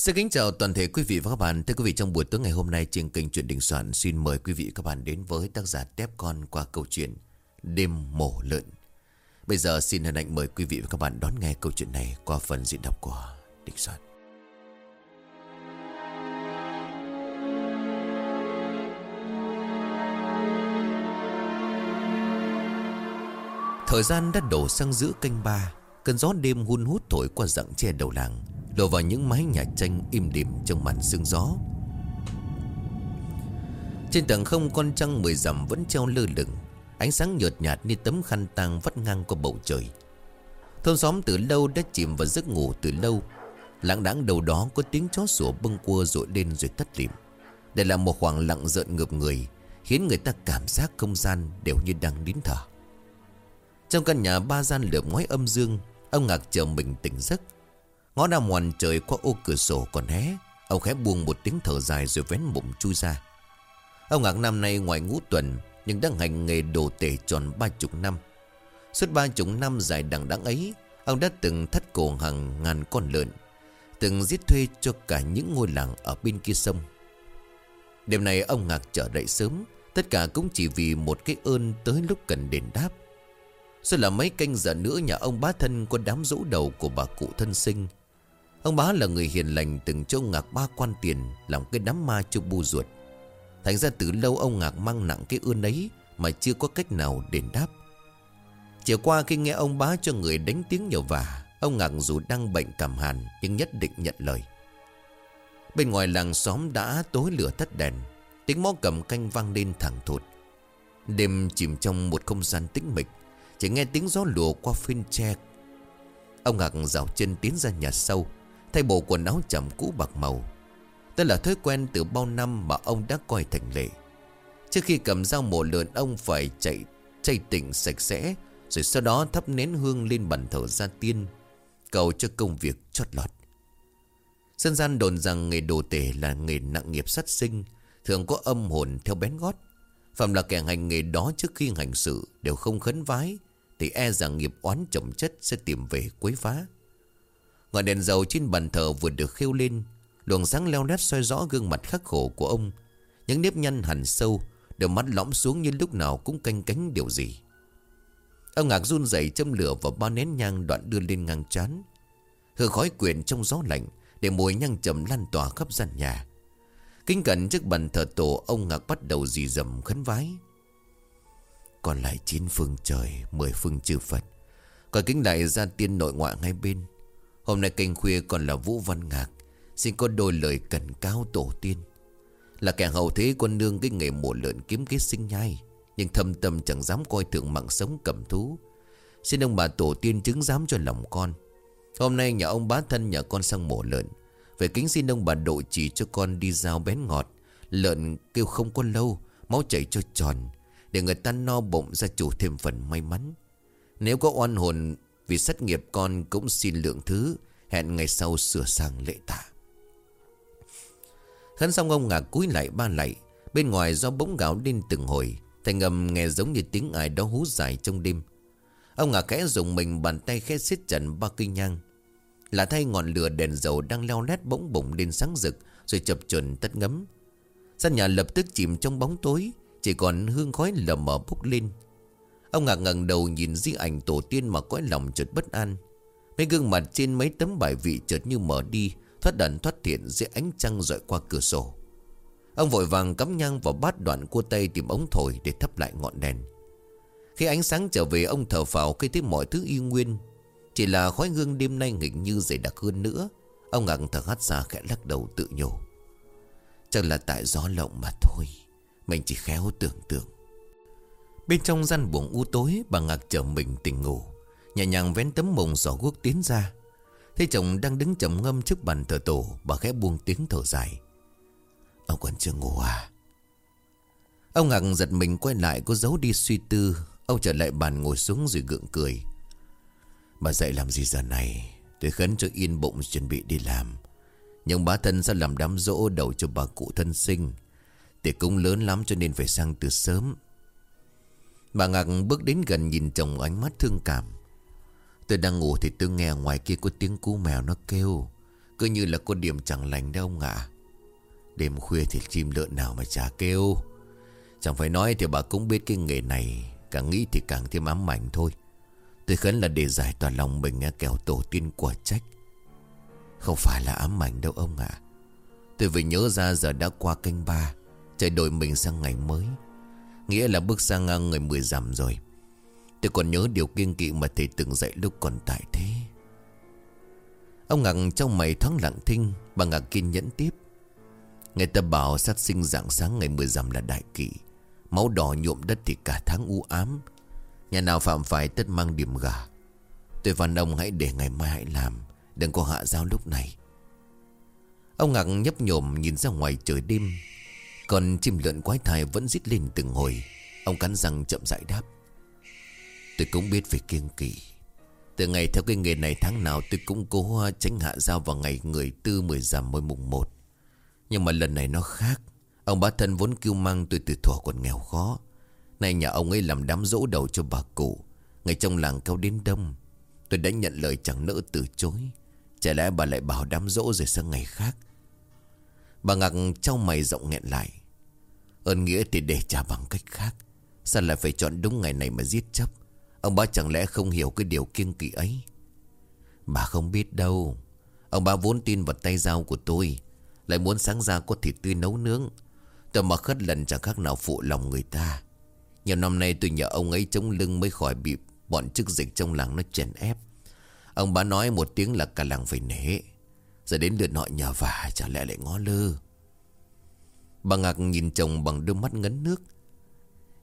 Xin kính chào toàn thể quý vị và các bạn. Thưa quý vị, trong buổi tối ngày hôm nay trên kênh Chuyện Đình Soạn xin mời quý vị và các bạn đến với tác giả Tép Con qua câu chuyện Đêm Mổ Lợn. Bây giờ xin hân hạnh mời quý vị và các bạn đón nghe câu chuyện này qua phần diễn đọc của Đình Soạn. Thời gian đã đổ sang giữa canh ba Cơn gió đêm hun hút thổi qua rặng tre đầu làng Đổ vào những mái nhà tranh im đềm trong màn sương gió. Trên tầng không con trăng mười dặm vẫn treo lơ lửng. Ánh sáng nhợt nhạt như tấm khăn tang vắt ngang qua bầu trời. Thôn xóm từ lâu đã chìm vào giấc ngủ từ lâu. Lãng đáng đầu đó có tiếng chó sủa bâng cua rội lên rồi tắt lịm. Đây là một khoảng lặng rợn ngợp người, Khiến người ta cảm giác không gian đều như đang nín thở. Trong căn nhà ba gian lượm ngói âm dương, Ông Ngạc chờ mình tỉnh giấc. Ngó ra ngoằn trời qua ô cửa sổ còn hé, Ông khẽ buông một tiếng thở dài rồi vén bụng chui ra. Ông Ngạc năm nay ngoài ngũ tuần, Nhưng đang hành nghề đồ tể tròn ba chục năm. Suốt ba chục năm dài đằng đẵng ấy, Ông đã từng thắt cổ hàng ngàn con lợn, Từng giết thuê cho cả những ngôi làng ở bên kia sông. Đêm nay ông Ngạc trở dậy sớm, Tất cả cũng chỉ vì một cái ơn tới lúc cần đền đáp. Rồi là mấy canh giờ nữa nhà ông bá thân có đám rỗ đầu của bà cụ thân sinh Ông bá là người hiền lành từng cho Ngạc ba quan tiền, Làm cái đám ma cho bu ruột. Thành ra từ lâu ông Ngạc mang nặng cái ơn ấy Mà chưa có cách nào đền đáp. Chiều qua khi nghe ông bá cho người đánh tiếng nhờ vả, Ông Ngạc dù đang bệnh cảm hàn Nhưng nhất định nhận lời. Bên ngoài làng xóm đã tối lửa tắt đèn, Tiếng mõ cầm canh vang lên thẳng thụt. Đêm chìm trong một không gian tĩnh mịch, Chỉ nghe tiếng gió lùa qua phên tre. Ông Ngạc dạo chân tiến ra nhà sâu Thay bộ quần áo chậm cũ bạc màu. Đó là thói quen từ bao năm mà ông đã coi thành lệ. Trước khi cầm dao mổ lợn ông phải chạy, chay tỉnh sạch sẽ, Rồi sau đó thắp nén hương lên bàn thờ gia tiên, Cầu cho công việc chót lọt. Dân gian đồn rằng nghề đồ tể là nghề nặng nghiệp sát sinh, Thường có âm hồn theo bén gót. Phạm là kẻ hành nghề đó trước khi hành sự Đều không khấn vái, Thì e rằng nghiệp oán chồng chất sẽ tìm về quấy phá. Ngọn đèn dầu trên bàn thờ vừa được khêu lên. Luồng sáng leo lét soi rõ gương mặt khắc khổ của ông. Những nếp nhăn hẳn sâu, Đôi mắt lõm xuống như lúc nào cũng canh cánh điều gì. Ông ngạc run rẩy châm lửa vào ba nén nhang đoạn đưa lên ngang chán Hương khói quyện trong gió lạnh Để mùi nhang trầm lan tỏa khắp gian nhà. Kinh cẩn trước bàn thờ tổ, Ông ngạc bắt đầu dì dầm khấn vái. Còn lại chín phương trời, Mười phương chư Phật. Còn kính đại ra tiên nội ngoại ngay bên. Hôm nay canh khuya còn là Vũ Văn Ngạc, Xin có đôi lời cần cao tổ tiên. Là kẻ hậu thế con nương cái nghề mổ lợn kiếm kế sinh nhai, Nhưng thâm tâm chẳng dám coi thường mạng sống cầm thú. Xin ông bà tổ tiên chứng giám cho lòng con. Hôm nay nhà ông bá thân nhà con sang mổ lợn. Về kính xin ông bà độ chỉ cho con đi giao bén ngọt. Lợn kêu không có lâu, Máu chảy cho tròn, Để người ta no bụng ra chủ thêm phần may mắn. Nếu có oan hồn vì sát nghiệp con cũng xin lượng thứ. Hẹn ngày sau sửa sang lễ tạ. Khấn xong ông ngạc cúi lại ba lạy Bên ngoài do bỗng gạo lên từng hồi. Thành âm nghe giống như tiếng ai đó hú dài trong đêm. Ông ngạc khẽ dùng mình bàn tay khẽ xiết chặt ba cây nhang. Là thay ngọn lửa đèn dầu đang leo lét bỗng bụng lên sáng rực, Rồi chập chuẩn tắt ngấm. Sân nhà lập tức chìm trong bóng tối, Chỉ còn hương khói lờ mờ bốc lên. Ông ngạc ngẩng đầu nhìn di ảnh tổ tiên mà cõi lòng chợt bất an. Mấy gương mặt trên mấy tấm bài vị chợt như mở đi, thoát đần thoát thiện dưới ánh trăng rọi qua cửa sổ. Ông vội vàng cắm nhang vào bát đoạn cua tay tìm ống thổi để thắp lại ngọn đèn. Khi ánh sáng trở về ông thở phào khi thấy mọi thứ y nguyên. Chỉ là khói hương đêm nay nghịch như dày đặc hơn nữa. Ông ngạc thở hắt ra khẽ lắc đầu tự nhủ. Chắc là tại gió lộng mà thôi. Mình chỉ khéo tưởng tượng. Bên trong gian buồng u tối, bà Ngạc chờ mình tỉnh ngủ. Nhẹ nhàng vén tấm mồng giỏ guốc tiến ra. Thấy chồng đang đứng trầm ngâm trước bàn thờ tổ, Bà khẽ buông tiếng thở dài. Ông còn chưa ngủ à? Ông Ngạc giật mình quay lại, Có giấu đi suy tư. Ông trở lại bàn ngồi xuống rồi gượng cười. Bà dậy làm gì giờ này? Tôi khấn cho yên bụng chuẩn bị đi làm. Nhưng bá thân sẽ làm đám rỗ đầu cho bà cụ thân sinh. Tiệc cũng lớn lắm cho nên phải sang từ sớm. Bà Ngạc bước đến gần nhìn chồng ánh mắt thương cảm. Tôi đang ngủ thì tôi nghe ngoài kia có tiếng cú mèo nó kêu. Cứ như là có điểm chẳng lành đâu ông ạ. Đêm khuya thì chim lợn nào mà chả kêu. Chẳng phải nói thì bà cũng biết cái nghề này, Càng nghĩ thì càng thêm ám ảnh thôi. Tôi khấn là để giải tỏa lòng mình kẻo tổ tiên quả trách. Không phải là ám ảnh đâu ông ạ. Tôi vừa nhớ ra giờ đã qua canh ba Trời đổi mình sang ngày mới. Nghĩa là bước sang ngang người mười dặm rồi. Tôi còn nhớ điều kiên kỵ mà thầy từng dạy lúc còn tại thế. Ông Ngạc trong mày thoáng lặng thinh, Bà Ngạc kiên nhẫn tiếp. Người ta bảo sát sinh dạng sáng ngày mười dặm là đại kỵ, Máu đỏ nhuộm đất thì cả tháng u ám. Nhà nào phạm phải tất mang điểm gà. Tôi văn ông hãy để ngày mai hãy làm, Đừng có hạ dao lúc này. Ông Ngạc nhấp nhổm nhìn ra ngoài trời đêm. Còn chim lợn quái thai vẫn rít lên từng hồi. Ông cắn răng chậm rãi đáp. Tôi cũng biết về kiêng kỳ Từ ngày theo cái nghề này tháng nào tôi cũng cố tránh hạ dao vào ngày người tư mười giảm mỗi mùng một. Nhưng mà lần này nó khác. Ông bá thân vốn kêu mang tôi từ thuở còn nghèo khó. Nay nhà ông ấy làm đám dỗ đầu cho bà cụ. Ngày trong làng cao đến đông. Tôi đã nhận lời chẳng nỡ từ chối. Chả lẽ bà lại bảo đám dỗ rồi sang ngày khác? Bà ngạc trao mày rộng nghẹn lại. Ơn nghĩa thì để trả bằng cách khác. Sao lại phải chọn đúng ngày này mà giết chấp Ông ba chẳng lẽ không hiểu cái điều kiêng kỵ ấy? Bà không biết đâu. Ông ba vốn tin vào tay dao của tôi, Lại muốn sáng ra có thịt tươi nấu nướng. Tôi mà khất lần chẳng khác nào phụ lòng người ta. Nhiều năm nay tôi nhờ ông ấy chống lưng mới khỏi bị bọn chức dịch trong làng nó chèn ép. Ông ba nói một tiếng là cả làng phải nể. Giờ đến lượt họ nhờ vả, chả lẽ lại ngó lơ. Bà Ngạc nhìn chồng bằng đôi mắt ngấn nước.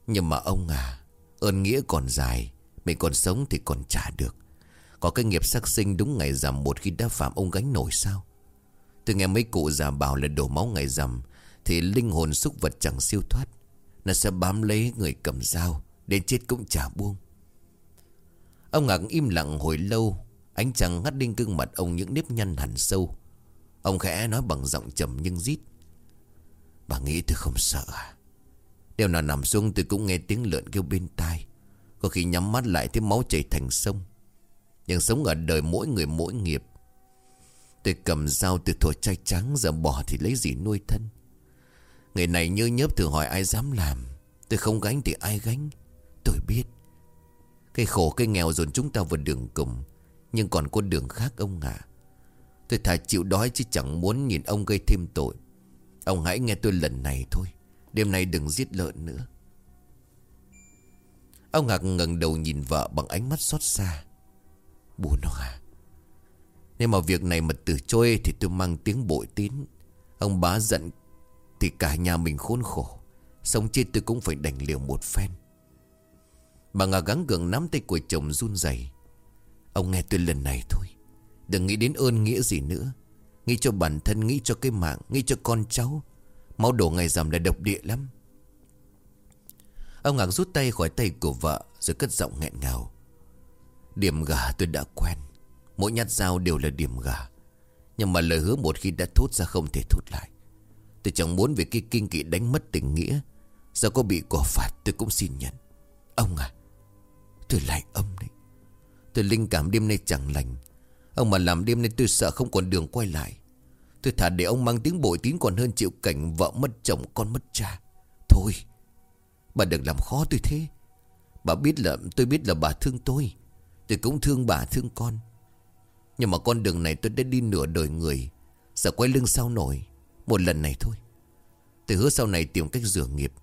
Nhưng mà ông à Ơn nghĩa còn dài Mình còn sống thì còn trả được. Có cái nghiệp sắc sinh đúng ngày rằm Một khi đã phạm ông gánh nổi sao? Tôi nghe mấy cụ già bảo là đổ máu ngày rằm, Thì linh hồn xúc vật chẳng siêu thoát. Nó sẽ bám lấy người cầm dao, Đến chết cũng chả buông. Ông Ngạc im lặng hồi lâu, Ánh trăng ngắt đinh gương mặt ông những nếp nhăn hẳn sâu. Ông khẽ nói bằng giọng trầm nhưng rít. Bà nghĩ tôi không sợ à? Đêm nào nằm xuống tôi cũng nghe tiếng lợn kêu bên tai. Có khi nhắm mắt lại thấy máu chảy thành sông. Nhưng sống ở đời mỗi người mỗi nghiệp. Tôi cầm dao từ thổi chai trắng, Giờ bỏ thì lấy gì nuôi thân? Người này như nhớp thử hỏi ai dám làm. Tôi không gánh thì ai gánh? Tôi biết. Cái khổ, cái nghèo dồn chúng ta vào đường cùng. Nhưng còn có đường khác ông ạ. Tôi thà chịu đói chứ chẳng muốn nhìn ông gây thêm tội. Ông hãy nghe tôi lần này thôi. Đêm nay đừng giết lợn nữa. Ông Ngạc ngẩng đầu nhìn vợ bằng ánh mắt xót xa. Bố nó à? Nếu mà việc này mà từ chối Thì tôi mang tiếng bội tín. Ông bá giận Thì cả nhà mình khốn khổ. Sống chết tôi cũng phải đành liều một phen. Bà Ngà gắng gượng nắm tay của chồng run rẩy. Ông nghe tôi lần này thôi. Đừng nghĩ đến ơn nghĩa gì nữa. Nghĩ cho bản thân, Nghĩ cho cái mạng, Nghĩ cho con cháu. Máu đổ ngày rằm là độc địa lắm. Ông Ngạc rút tay khỏi tay của vợ, Rồi cất giọng nghẹn ngào. Điểm gà tôi đã quen. Mỗi nhát dao đều là điểm gà. Nhưng mà lời hứa một khi đã thốt ra không thể thốt lại. Tôi chẳng muốn vì cái kinh kỵ đánh mất tình nghĩa. Giờ có bị quả phạt, tôi cũng xin nhận. Ông à Tôi lại âm đấy. Tôi linh cảm đêm nay chẳng lành. Ông mà làm đêm nên tôi sợ không còn đường quay lại. Tôi thả để ông mang tiếng bội tín còn hơn chịu cảnh vợ mất chồng, con mất cha. Thôi, Bà đừng làm khó tôi thế. Bà biết là tôi biết là bà thương tôi. Tôi cũng thương bà, thương con. Nhưng mà con đường này tôi đã đi nửa đời người, Sợ quay lưng sao nổi. Một lần này thôi. Tôi hứa sau này tìm cách rửa nghiệp.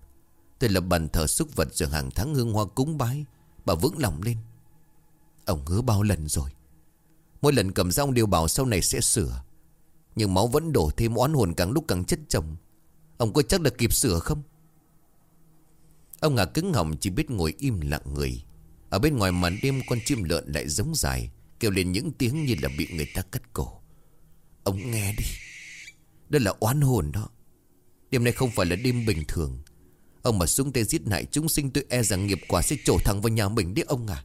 Tôi lập bàn thờ xúc vật rồi hàng tháng hương hoa cúng bái. Bà vững lòng lên. Ông hứa bao lần rồi. Mỗi lần cầm dao đều bảo sau này sẽ sửa. Nhưng máu vẫn đổ thêm oán hồn càng lúc càng chất chồng. Ông có chắc là kịp sửa không? Ông ngà cứng họng chỉ biết ngồi im lặng người. Ở bên ngoài màn đêm con chim lợn lại giống dài, Kêu lên những tiếng như là bị người ta cắt cổ. Ông nghe đi. Đó là oán hồn đó. Đêm nay không phải là đêm bình thường. Ông mà xuống tay giết hại chúng sinh tôi e rằng nghiệp quả sẽ trổ thẳng vào nhà mình đấy ông à.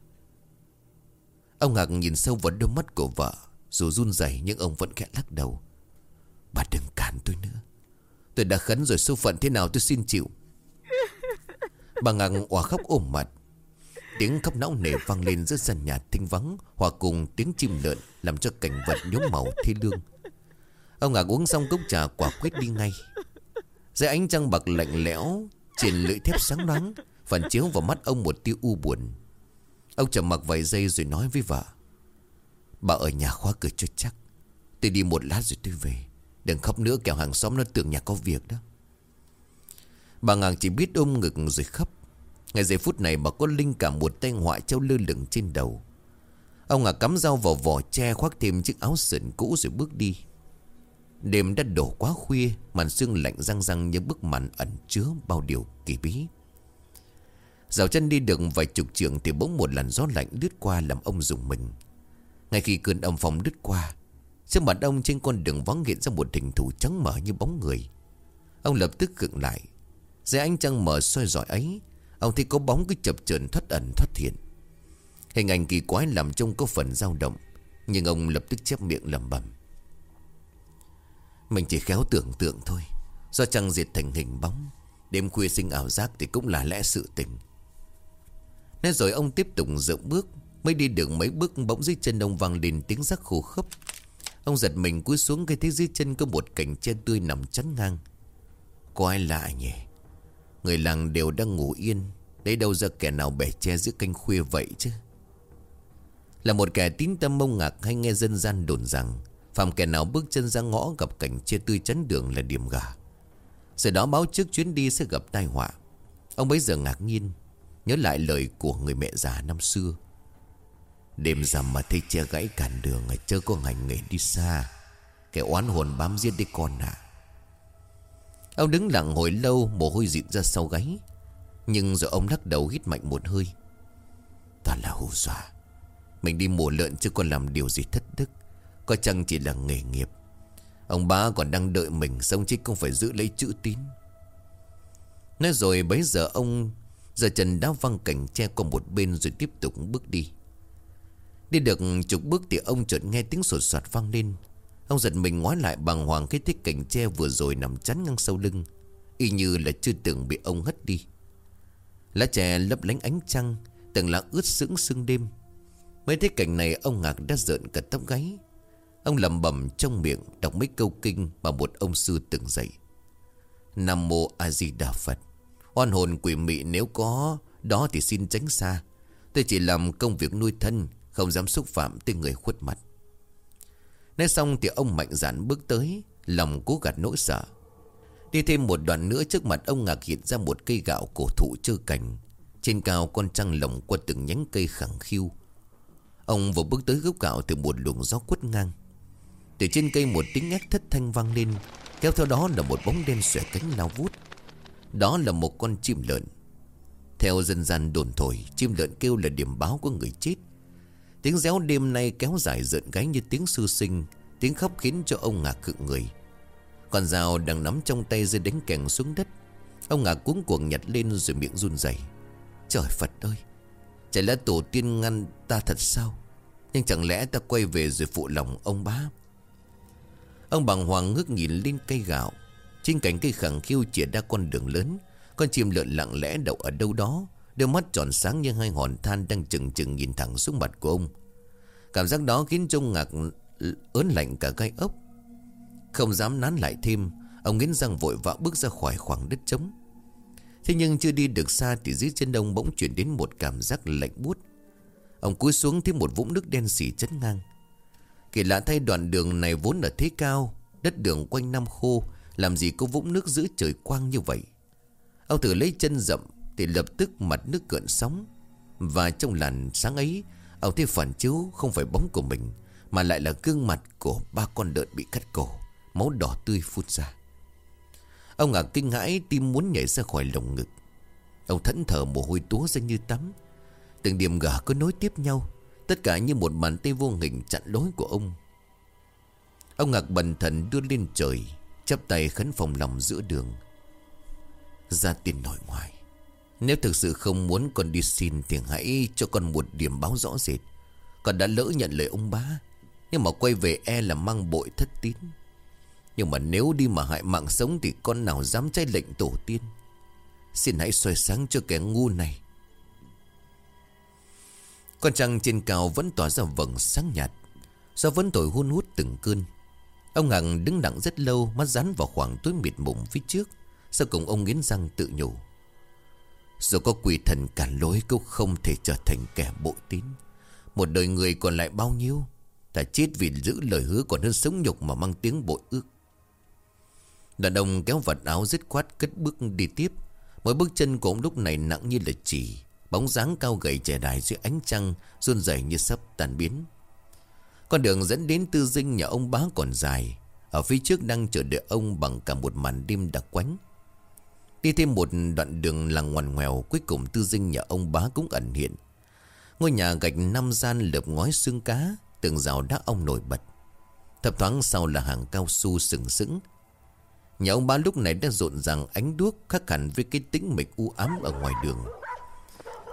Ông Ngạc nhìn sâu vào đôi mắt của vợ Dù run rẩy nhưng ông vẫn khẽ lắc đầu. Bà đừng cản tôi nữa. Tôi đã khấn rồi, số phận thế nào tôi xin chịu. Bà Ngạc òa khóc ôm mặt. Tiếng khóc não nề vang lên giữa sân nhà thinh vắng, Hòa cùng tiếng chim lợn Làm cho cảnh vật nhốm màu thê lương. Ông ngạc uống xong cốc trà quả quyết đi ngay. Dưới ánh trăng bạc lạnh lẽo, Trên lưỡi thép sáng loáng, Phản chiếu vào mắt ông một tia u buồn. Ông trầm mặc vài giây rồi nói với vợ. Bà ở nhà khóa cửa cho chắc. Tôi đi một lát rồi tôi về. Đừng khóc nữa, kẻo hàng xóm nó tưởng nhà có việc đó. Bà ngàng chỉ biết ôm ngực rồi khóc. Ngay giây phút này bà có linh cảm một tay hoại treo lơ lửng trên đầu. Ông ngạc cắm dao vào vỏ tre, khoác thêm chiếc áo sườn cũ rồi bước đi. Đêm đã đổ quá khuya, Màn sương lạnh răng răng như bức màn ẩn chứa bao điều kỳ bí. Dạo chân đi được vài chục trường Thì bỗng một làn gió lạnh lướt qua làm ông dùng mình. Ngay khi cơn âm phong lướt qua, Trước mặt ông trên con đường vắng hiện ra một hình thù trắng mở như bóng người. Ông lập tức khựng lại. Dưới ánh trăng mở soi giỏi ấy, Ông thấy có bóng cứ chập chờn thoát ẩn thoát hiện. Hình ảnh kỳ quái làm trông có phần dao động, Nhưng ông lập tức chép miệng lẩm bẩm. Mình chỉ khéo tưởng tượng thôi, Do trăng diệt thành hình bóng, Đêm khuya sinh ảo giác thì cũng là lẽ sự tình. Nói rồi ông tiếp tục dựng bước, Mới đi được mấy bước bỗng dưới chân ông vang lên tiếng rắc khô khốc. Ông giật mình cúi xuống cái thấy dưới chân có một cành tre tươi nằm chắn ngang. Có ai lạ nhỉ? Người làng đều đang ngủ yên. Đấy đâu ra kẻ nào bẻ tre giữa canh khuya vậy chứ? Là một kẻ tín tâm mông ngạc hay nghe dân gian đồn rằng Phạm kẻ nào bước chân ra ngõ gặp cảnh tre tươi chắn đường là điểm gà. Rồi đó báo trước chuyến đi sẽ gặp tai họa. Ông bấy giờ ngạc nhiên. Nhớ lại lời của người mẹ già năm xưa. Đêm rằm mà thấy che gãy cản đường Chớ có ngành nghề đi xa, Kẻ oán hồn bám giết đi con à Ông đứng lặng hồi lâu, Mồ hôi dịn ra sau gáy. Nhưng rồi ông lắc đầu hít mạnh một hơi. Toàn là hù dọa. Mình đi mổ lợn chứ còn làm điều gì thất đức. Có chăng chỉ là nghề nghiệp. Ông ba còn đang đợi mình, Xong chứ không phải giữ lấy chữ tín. Nói rồi bấy giờ ông Giờ trần đã văng cảnh che qua một bên Rồi tiếp tục bước đi. Đi được chục bước thì ông chợt nghe tiếng sột soạt vang lên. Ông giật mình ngoái lại bằng hoàng cái thích cảnh tre vừa rồi nằm chắn ngang sau lưng. Y như là chưa từng bị ông hất đi. Lá tre lấp lánh ánh trăng, Từng lá ướt sững sương đêm. Mấy thế cảnh này, ông ngạc đã rợn cả tóc gáy. Ông lầm bầm trong miệng Đọc mấy câu kinh mà một ông sư từng dạy. Nam mô A Di Đà Phật. Oan hồn quỷ mị nếu có, Đó thì xin tránh xa. Tôi chỉ làm công việc nuôi thân, không dám xúc phạm tới người khuất mặt. Nói xong thì ông mạnh dạn bước tới, Lòng cố gạt nỗi sợ. Đi thêm một đoạn nữa trước mặt ông ngạc hiện ra một cây gạo cổ thụ trơ cành. Trên cao con trăng lồng qua từng nhánh cây khẳng khiu. Ông vừa bước tới gốc gạo từ một luồng gió quất ngang. Từ trên cây một tiếng ngét thất thanh vang lên, Kéo theo đó là một bóng đen xòe cánh lao vút. Đó là một con chim lợn. Theo dân gian đồn thổi, Chim lợn kêu là điểm báo của người chết. Tiếng réo đêm nay kéo dài rợn gáy như tiếng sư sinh, Tiếng khóc khiến cho ông ngạc cự người. Con dao đang nắm trong tay rơi đánh kèn xuống đất. Ông ngạc cuống cuồng nhặt lên rồi miệng run rẩy. Trời Phật ơi, Chả lẽ tổ tiên ngăn ta thật sao? Nhưng chẳng lẽ ta quay về rồi phụ lòng ông bá? Ông bằng hoàng ngước nhìn lên cây gạo. Trên cành cây khẳng khiu chìa ra con đường lớn, Con chim lợn lặng lẽ đậu ở đâu đó, Đôi mắt tròn sáng như hai hòn than đang chừng chừng nhìn thẳng xuống mặt của ông. Cảm giác đó khiến trông ngạc ớn lạnh cả gai ốc. Không dám nán lại thêm, Ông nghiến răng vội vã bước ra khỏi khoảng đất trống. Thế nhưng chưa đi được xa Thì dưới chân ông bỗng chuyển đến một cảm giác lạnh buốt. Ông cúi xuống thấy một vũng nước đen xỉ chấn ngang. Kỳ lạ thay đoạn đường này vốn ở thế cao, Đất đường quanh năm khô làm gì có vũng nước giữ trời quang như vậy? Ông thử lấy chân dậm thì lập tức mặt nước cợn sóng. Và trong làn sáng ấy, Ông thấy phản chiếu không phải bóng của mình, Mà lại là gương mặt của ba con lợn bị cắt cổ, Máu đỏ tươi phun ra. Ông ngạc kinh hãi tim muốn nhảy ra khỏi lồng ngực. Ông thẫn thờ mồ hôi túa ra như tắm. Từng điểm gà cứ nối tiếp nhau, Tất cả như một bàn tay vô hình chặn lối của ông. Ông ngạc bần thần đưa lên trời chắp tay khấn phòng lòng giữa đường. Ra tiền nội ngoài nếu thực sự không muốn con đi xin Thì hãy cho con một điểm báo rõ rệt. Con đã lỡ nhận lời ông bá, Nhưng mà quay về e là mang bội thất tín. Nhưng mà nếu đi mà hại mạng sống Thì con nào dám trái lệnh tổ tiên? Xin hãy soi sáng cho kẻ ngu này. Con trăng trên cao vẫn tỏa ra vầng sáng nhạt, Gió vẫn thổi hun hút từng cơn. Ông Hằng đứng đặng rất lâu, Mắt rắn vào khoảng tối mịt mùng phía trước. Sau cùng ông nghiến răng tự nhủ. Dù có quỷ thần cản lối Cũng không thể trở thành kẻ bội tín. Một đời người còn lại bao nhiêu? Ta chết vì giữ lời hứa Còn hơn sống nhục mà mang tiếng bội ước. Đàn ông kéo vật áo dứt khoát cất bước đi tiếp. Mỗi bước chân của ông lúc này nặng như là chỉ Bóng dáng cao gầy trẻ đài dưới ánh trăng, run rẩy như sắp tan biến. Con đường dẫn đến tư dinh nhà ông bá còn dài. Ở phía trước đang chờ đợi ông bằng cả một màn đêm đặc quánh. Đi thêm một đoạn đường làng ngoằn ngoèo, Cuối cùng tư dinh nhà ông bá cũng ẩn hiện. Ngôi nhà gạch năm gian lợp ngói xương cá, Tường rào đá ông nổi bật. Thập thoáng sau là hàng cao su sừng sững. Nhà ông bá lúc này đã rộn ràng ánh đuốc Khác hẳn với cái tĩnh mịch u ám ở ngoài đường.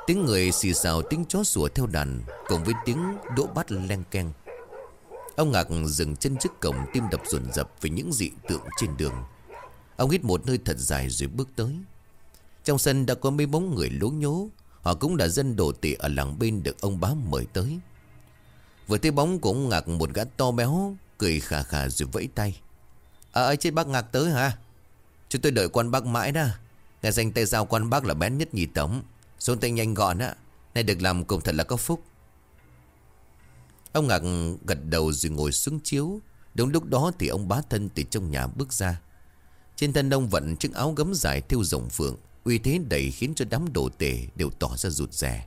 Tiếng người xì xào, tiếng chó sủa theo đàn, Cùng với tiếng đỗ bát len keng. Ông Ngạc dừng chân trước cổng Tim đập dồn dập với những dị tượng trên đường. Ông hít một hơi thật dài rồi bước tới. Trong sân đã có mấy bóng người lố nhố. Họ cũng là dân đồ tị ở làng bên được ông bá mời tới. Vừa thấy bóng của ông Ngạc, một gã to béo Cười khà khà rồi vẫy tay. À ấy chết bác Ngạc tới hả? Chúng tôi đợi quan bác mãi đó. Nghe danh tay giao quan bác là bén nhất nhì tống Xuống tay nhanh gọn á. Này được làm cùng thật là có phúc. Ông Ngạc gật đầu rồi ngồi xuống chiếu. Đúng lúc đó thì ông bá thân từ trong nhà bước ra. Trên thân ông vận chiếc áo gấm dài thêu rồng phượng Uy thế đầy khiến cho đám đồ tể đều tỏ ra rụt rè.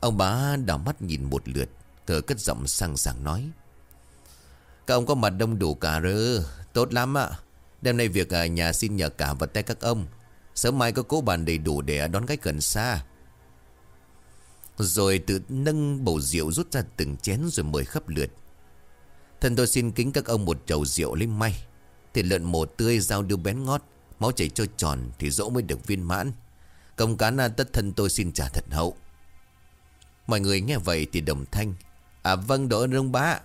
Ông bá đảo mắt nhìn một lượt Thở cất giọng sang sảng nói Các ông có mặt đông đủ cả rơ, Tốt lắm ạ. Đêm nay việc à, nhà xin nhờ cả vật tay các ông. Sớm mai có cố bàn đầy đủ để à, đón khách gần xa. Rồi tự nâng bầu rượu rút ra từng chén rồi mời khắp lượt. Thần tôi xin kính các ông một chầu rượu lên may. Thịt lợn một tươi dao đưa bén ngót Máu chảy trôi tròn thì dỗ mới được viên mãn. Công cán tất thân tôi xin trả thật hậu. Mọi người nghe vậy thì đồng thanh. À vâng đỡ ơn ông bá.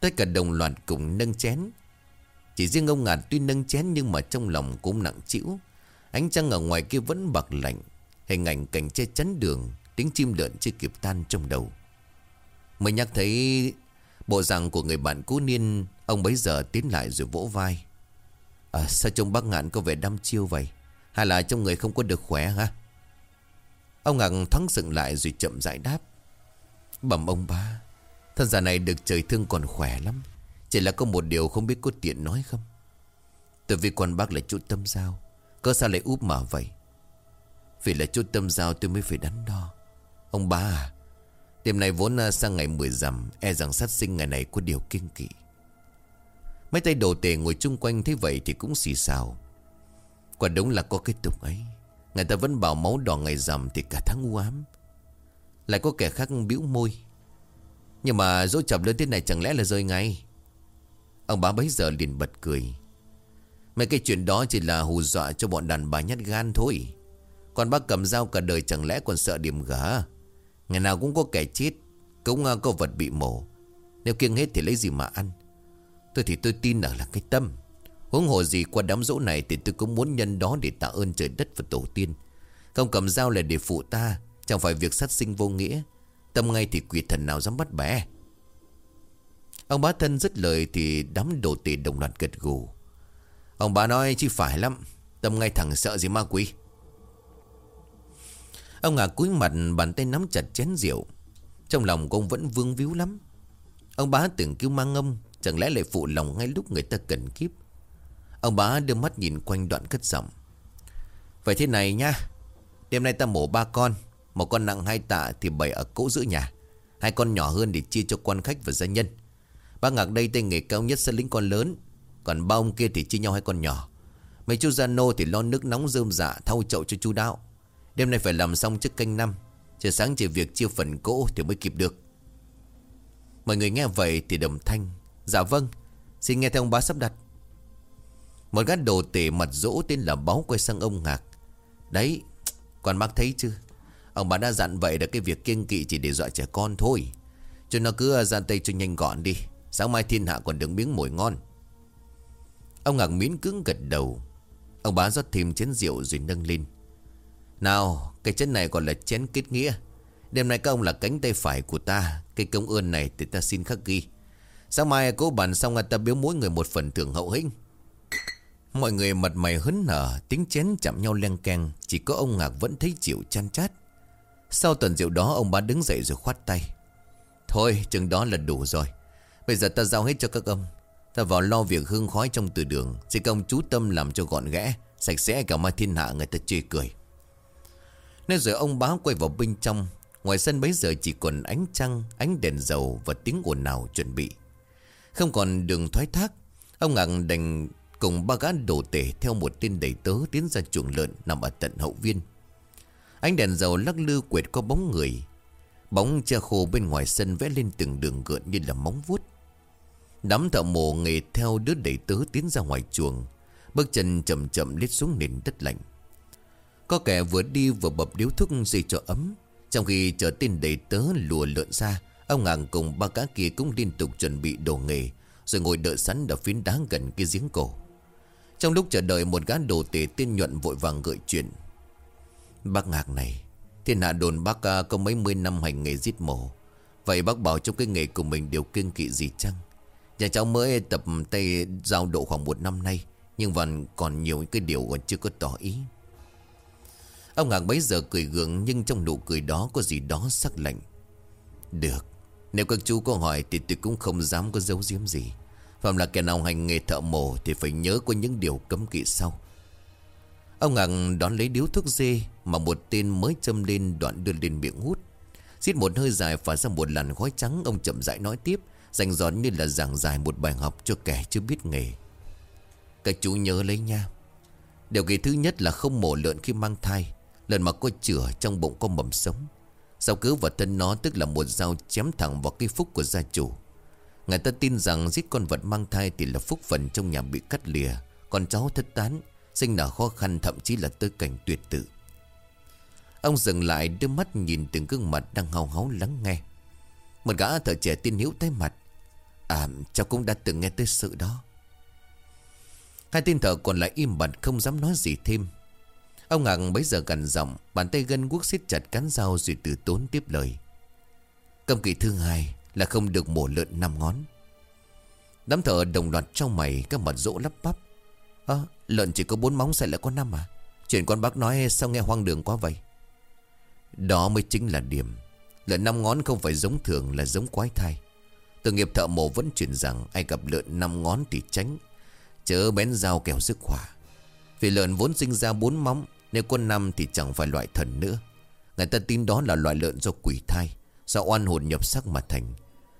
Tất cả đồng loạt cùng nâng chén. Chỉ riêng ông ngạt tuy nâng chén nhưng mà trong lòng cũng nặng chịu. Ánh trăng ở ngoài kia vẫn bạc lạnh. Hình ảnh cảnh che chắn đường, tiếng chim lợn chưa kịp tan trong đầu. Mới nhắc thấy bộ dạng của người bạn cũ niên, ông bấy giờ tiến lại rồi vỗ vai. À, sao trông bác ngạn có vẻ đăm chiêu vậy? Hay là trong người không có được khỏe ha? Ông ngạc thoáng dựng lại rồi chậm rãi đáp. Bẩm ông ba, thân già này được trời thương còn khỏe lắm. Chỉ là có một điều không biết có tiện nói không Từ vì quan bác là chút tâm giao Có sao lại úp mà vậy Vì là chút tâm giao tôi mới phải đắn đo Ông ba à Đêm nay vốn à, sang ngày 10 rằm E rằng sát sinh ngày này có điều kinh kỵ. Mấy tay đồ tề ngồi chung quanh thế vậy thì cũng xì xào. Quả đúng là có cái tục ấy. Người ta vẫn bảo máu đỏ ngày rằm thì cả tháng u ám. Lại có kẻ khác bĩu môi. Nhưng mà dỗ chập lớn thế này chẳng lẽ là rơi ngay? Ông bá bấy giờ liền bật cười. Mấy cái chuyện đó chỉ là hù dọa cho bọn đàn bà nhát gan thôi. Còn bác cầm dao cả đời chẳng lẽ còn sợ điểm gã Ngày nào cũng có kẻ chết, Cũng à, có vật bị mổ Nếu kiêng hết thì lấy gì mà ăn Tôi thì tôi tin là là cái tâm Huống hồ gì qua đám dỗ này Thì tôi cũng muốn nhân đó để tạ ơn trời đất và tổ tiên Không cầm dao là để phụ ta, Chẳng phải việc sát sinh vô nghĩa Tâm ngay thì quỷ thần nào dám bắt bẻ Ông bá thân dứt lời thì đám đồ tể đồng loạt gật gù. Ông bá nói, chi phải lắm. Tâm ngay thẳng sợ gì ma quỷ. Ông ngả cúi mặt, bàn tay nắm chặt chén rượu. Trong lòng của ông vẫn vương víu lắm. Ông bá từng cứu mang ông, Chẳng lẽ lại phụ lòng ngay lúc người ta cần kiếp. Ông bá đưa mắt nhìn quanh đoạn cất giọng. Vậy thế này nha. Đêm nay ta mổ ba con. Một con nặng hai tạ thì bày ở cỗ giữa nhà. Hai con nhỏ hơn để chia cho quan khách và gia nhân. Bác Ngạc đây tay nghề cao nhất sẽ lính con lớn, Còn ba ông kia thì chia nhau hai con nhỏ Mấy chú gia nô thì lo nước nóng rơm dạ Thau chậu cho chú đạo Đêm nay phải làm xong trước canh năm. Chờ sáng chỉ việc chia phần cỗ thì mới kịp được. Mọi người nghe vậy thì đồng thanh Dạ vâng Xin nghe theo ông bá sắp đặt. Một gã đồ tể mặt rỗ tên là Báo quay sang ông Ngạc. Đấy Còn bác thấy chưa Ông bà đã dặn vậy là cái việc kiêng kỵ chỉ để dọa trẻ con thôi. Cho nó cứ à, ra tay cho nhanh gọn đi, Sáng mai thiên hạ còn đứng miếng mồi ngon. Ông ngạc miến cứng gật đầu. Ông bá rót thêm chén rượu rồi nâng lên. Nào, Cái chén này còn là chén kết nghĩa. Đêm nay các ông là cánh tay phải của ta. Cái công ơn này thì ta xin khắc ghi. Sáng mai cố bàn xong ta biếu mỗi người một phần thưởng hậu hĩnh. Mọi người mặt mày hớn nở Tiếng chén chạm nhau len keng. Chỉ có ông Ngạc vẫn thấy chịu chăn chát. Sau tuần rượu đó, ông bá đứng dậy rồi khoát tay. Thôi, chừng đó là đủ rồi. Bây giờ ta giao hết cho các ông. Ta vào lo việc hương khói trong từ đường. Chỉ công chú tâm làm cho gọn ghẽ, Sạch sẽ cả mai thiên hạ, người ta chê cười. Nên rồi ông báo quay vào bên trong. Ngoài sân bấy giờ chỉ còn ánh trăng, Ánh đèn dầu và tiếng ồn nào chuẩn bị. Không còn đường thoái thác, Ông Ngạc đành cùng ba gã đổ tể Theo một tên đầy tớ tiến ra chuồng lợn Nằm ở tận hậu viên. Ánh đèn dầu lắc lư quệt có bóng người. Bóng che khô bên ngoài sân vẽ lên từng đường gợn như là móng vuốt. Đám thợ mồ nghề theo đứa đầy tớ tiến ra ngoài chuồng. Bước chân chậm chậm lết xuống nền đất lạnh. Có kẻ vừa đi vừa bập điếu thuốc gì cho ấm. Trong khi chờ tin đầy tớ lùa lượn ra, Ông ngàng cùng ba cá kia cũng liên tục chuẩn bị đồ nghề, Rồi ngồi đợi sẵn ở phiến đá gần cái giếng cổ. Trong lúc chờ đợi, một gã đồ tể tiên nhuận vội vàng gợi chuyện. Bác ngạc này, Thiên hạ đồn bác có mấy mươi năm hành nghề giết mổ. Vậy bác bảo trong cái nghề của mình đều kiêng kỵ gì chăng? Nhà cháu mới tập tay giao độ khoảng một năm nay, Nhưng vẫn còn nhiều cái điều còn chưa có tỏ ý. Ông Ngạc bấy giờ cười gượng, Nhưng trong nụ cười đó có gì đó sắc lạnh. Được, Nếu các chú có hỏi thì tôi cũng không dám có giấu giếm gì. Phạm là kẻ nào hành nghề thợ mổ Thì phải nhớ có những điều cấm kỵ sau. Ông Ngạc đón lấy điếu thuốc dê Mà một tên mới châm lên đoạn đưa lên miệng hút. Xít một hơi dài phả ra một làn khói trắng, Ông chậm rãi nói tiếp, Dành giọt như là giảng dài một bài học cho kẻ chưa biết nghề. Các chú nhớ lấy nha. Điều kỳ thứ nhất là không mổ lợn khi mang thai lần mà có chửa trong bụng có mầm sống. Sao cứ vào thân nó, tức là một dao chém thẳng vào cây phúc của gia chủ. Người ta tin rằng giết con vật mang thai thì là phúc phần trong nhà bị cắt lìa. Con cháu thất tán, Sinh nở khó khăn, thậm chí là tới cảnh tuyệt tự. Ông dừng lại, đưa mắt nhìn từng gương mặt đang hào háo lắng nghe. Một gã thợ trẻ tin hiếu tay mặt. À cháu cũng đã từng nghe tới sự đó. Hai tên thợ còn lại im bặt, không dám nói gì thêm. Ông Hằng bấy giờ gần giọng Bàn tay gân guốc siết chặt cán dao rồi từ tốn tiếp lời. Công kỳ thứ hai là không được mổ lợn năm ngón. Đám thợ đồng loạt trong mày Các mặt rỗ lắp bắp. À, lợn chỉ có bốn móng sẽ lại có năm à? Chuyện con bác nói sao nghe hoang đường quá vậy? Đó mới chính là điểm. Lợn năm ngón không phải giống thường là giống quái thai. Từ nghiệp thợ mổ vẫn truyền rằng Ai gặp lợn năm ngón thì tránh. Chớ bén dao kẻo sức khỏe Vì lợn vốn sinh ra bốn móng nếu con năm thì chẳng phải loại thần nữa. Người ta tin đó là loại lợn do quỷ thai, Do oan hồn nhập sắc mà thành.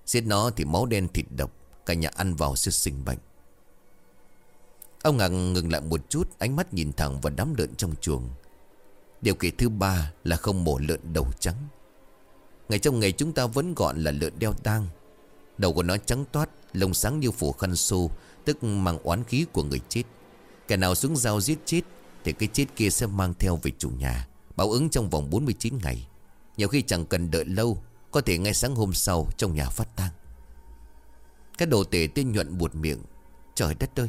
Giết nó thì máu đen thịt độc, Cả nhà ăn vào sẽ sinh bệnh. Ông Ngạc ngừng lại một chút, Ánh mắt nhìn thẳng vào đám lợn trong chuồng. Điều kỳ thứ ba là không mổ lợn đầu trắng. Ngày trong ngày chúng ta vẫn gọi là lợn đeo tang. Đầu của nó trắng toát, Lông sáng như phủ khăn xô, Tức mang oán khí của người chết. Kẻ nào xuống dao giết chết thì cái chết kia sẽ mang theo về chủ nhà, Báo ứng trong vòng 49 ngày. Nhiều khi chẳng cần đợi lâu, Có thể ngay sáng hôm sau trong nhà phát tang. Các đồ tể tiên nhuận buột miệng, Trời đất ơi!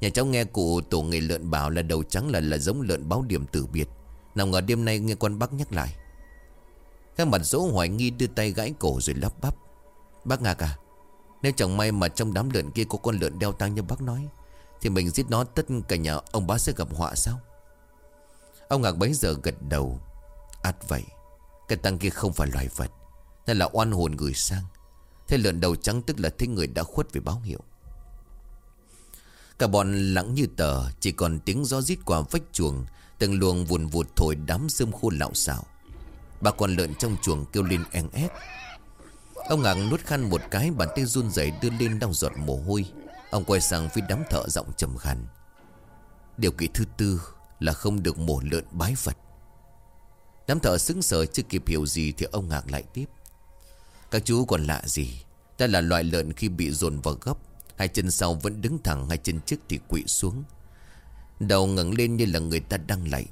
Nhà cháu nghe cụ tổ nghề lợn bảo là đầu trắng là là giống lợn báo điểm tử biệt. Nào ngờ đêm nay nghe con bác nhắc lại. Các mặt dỗ hoài nghi đưa tay gãi cổ rồi lắp bắp. Bác Ngạc à Nếu chẳng may mà trong đám lợn kia có con lợn đeo tăng như bác nói thì mình giết nó, tất cả nhà ông bá sẽ gặp họa sao? Ông Ngạc bấy giờ gật đầu. Át vậy, Cái tăng kia không phải loài vật, Nên là oan hồn gửi sang. Thế lợn đầu trắng tức là thế người đã khuất về báo hiệu. Cả bọn lặng như tờ, Chỉ còn tiếng gió rít qua vách chuồng, Từng luồng vùn vụt thổi đám sương khô lạo xạo. Bà con lợn trong chuồng kêu lên en ép Ông ngạc nuốt khăn một cái, Bàn tay run rẩy đưa lên đau giọt mồ hôi. Ông quay sang phía đám thợ giọng trầm khàn Điều kỳ thứ tư Là không được mổ lợn bái Phật. Đám thợ sững sờ chưa kịp hiểu gì Thì ông ngạc lại tiếp. Các chú còn lạ gì? Đây là loại lợn khi bị dồn vào gấp Hai chân sau vẫn đứng thẳng, Hai chân trước thì quỵ xuống. Đầu ngẩng lên như là người ta đang lạy.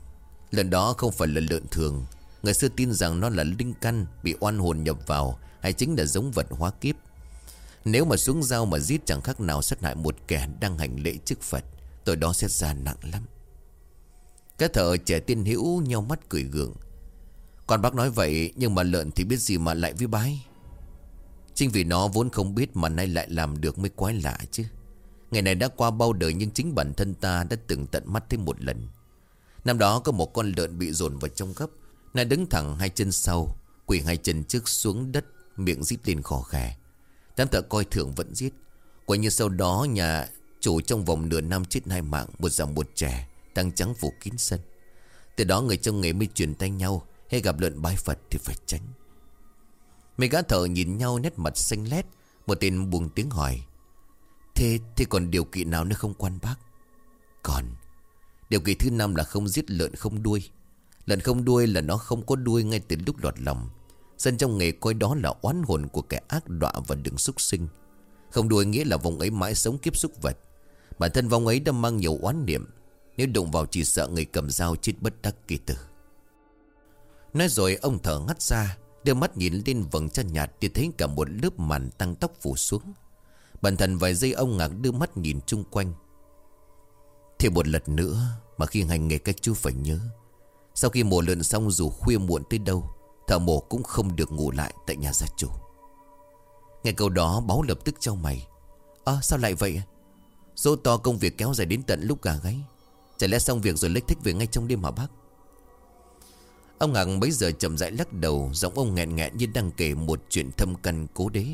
Lần đó không phải là lợn thường. Người xưa tin rằng nó là linh căn, Bị oan hồn nhập vào, Hay chính là giống vật hóa kiếp. Nếu mà xuống dao mà giết chẳng khác nào sát hại một kẻ đang hành lễ trước Phật, Tội đó sẽ ra nặng lắm. Các thợ trẻ tiên hữu nhau mắt cười gượng. Còn bác nói vậy, Nhưng mà lợn thì biết gì mà lại với bái? Chính vì nó vốn không biết mà nay lại làm được mới quái lạ chứ. Ngày này đã qua bao đời nhưng chính bản thân ta đã từng tận mắt thấy một lần. Năm đó có một con lợn bị dồn vào trong gấp Nó đứng thẳng hai chân sau, Quỳ hai chân trước xuống đất, Miệng rít lên khò khè. Đám thợ coi thường vẫn giết. Quả như sau đó nhà chủ trong vòng nửa năm chết hai mạng, Một dòng một trẻ Tăng trắng phủ kín sân. Từ đó người trong nghề mới truyền tay nhau, Hay gặp lợn bái Phật thì phải tránh. Mấy gã thợ nhìn nhau nét mặt xanh lét, Một tên buông tiếng hỏi, Thế thế còn điều kiện nào nữa không quan bác? Còn, Điều kỳ thứ năm là không giết lợn không đuôi. Lợn không đuôi là nó không có đuôi ngay từ lúc lọt lòng. Dân trong nghề coi đó là oán hồn của kẻ ác đọa và đừng súc sinh. Không đuổi nghĩa là vong ấy mãi sống kiếp xúc vật. Bản thân vong ấy đã mang nhiều oán niệm. Nếu đụng vào chỉ sợ người cầm dao chết bất đắc kỳ tử. Nói rồi, ông thở ngắt ra, Đưa mắt nhìn lên vầng chân nhạt Thì thấy cả một lớp màn tăng tóc phủ xuống. Bản thân vài giây ông ngạc đưa mắt nhìn chung quanh. Thêm một lần nữa Mà khi hành nghề cách chú phải nhớ, Sau khi mổ lợn xong dù khuya muộn tới đâu Thợ mổ cũng không được ngủ lại Tại nhà gia chủ. Nghe câu đó báo lập tức cho mày. Ơ, sao lại vậy? Dỗ to công việc kéo dài đến tận lúc gà gáy. Chả lẽ xong việc rồi lếch thích về ngay trong đêm hả bác? Ông Hằng bấy giờ chậm rãi lắc đầu, Giọng ông nghẹn nghẹn như đang kể một chuyện thâm căn cố đế.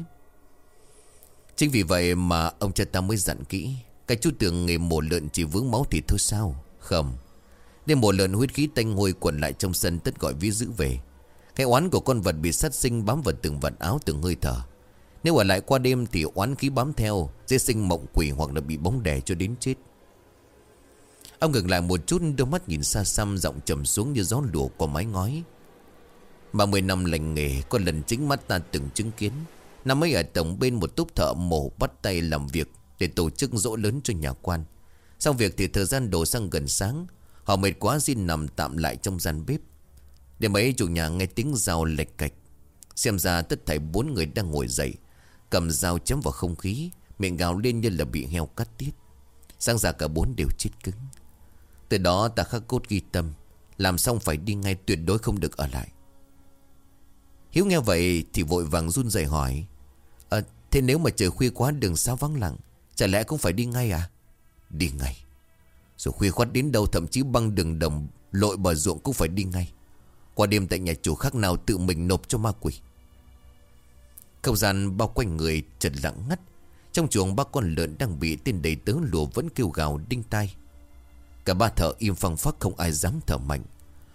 Chính vì vậy mà ông cha ta mới dặn kỹ, Cái chú tưởng nghề mổ lợn chỉ vướng máu thịt thôi sao, Không? Đêm mổ lợn huyết khí tanh hôi quẩn lại trong sân tất gọi ví giữ về. Cái oán của con vật bị sát sinh bám vào từng vật áo, từng hơi thở. Nếu ở lại qua đêm thì oán khí bám theo Dễ sinh mộng quỷ hoặc là bị bóng đè cho đến chết. Ông ngừng lại một chút, đôi mắt nhìn xa xăm, Giọng trầm xuống như gió lùa qua mái ngói. Ba mươi năm lành nghề, Có lần chính mắt ta từng chứng kiến. Năm ấy ở tổng bên một túp thợ mổ bắt tay làm việc Để tổ chức dỗ lớn cho nhà quan. Xong việc thì thời gian đổ sang gần sáng. Họ mệt quá xin nằm tạm lại trong gian bếp. Để mấy chủ nhà nghe tiếng dao lệch cạch. Xem ra tất thảy bốn người đang ngồi dậy. Cầm dao chém vào không khí, Miệng gào lên như là bị heo cắt tiết. Sang ra cả bốn đều chết cứng. Từ đó ta khắc cốt ghi tâm, Làm xong phải đi ngay tuyệt đối không được ở lại. Hiếu nghe vậy thì vội vàng run rẩy hỏi À thế nếu mà trời khuya quá đường sao vắng lặng, Chả lẽ cũng phải đi ngay à? Đi ngay. Rồi khuya khoát đến đâu, thậm chí băng đường đồng, Lội bờ ruộng cũng phải đi ngay. Qua đêm tại nhà chủ khác nào tự mình nộp cho ma quỷ. Không gian bao quanh người trật lặng ngắt. Trong chuồng ba con lợn đang bị tên đầy tớ lùa vẫn kêu gào đinh tai. Cả ba thợ im phăng phát không ai dám thở mạnh.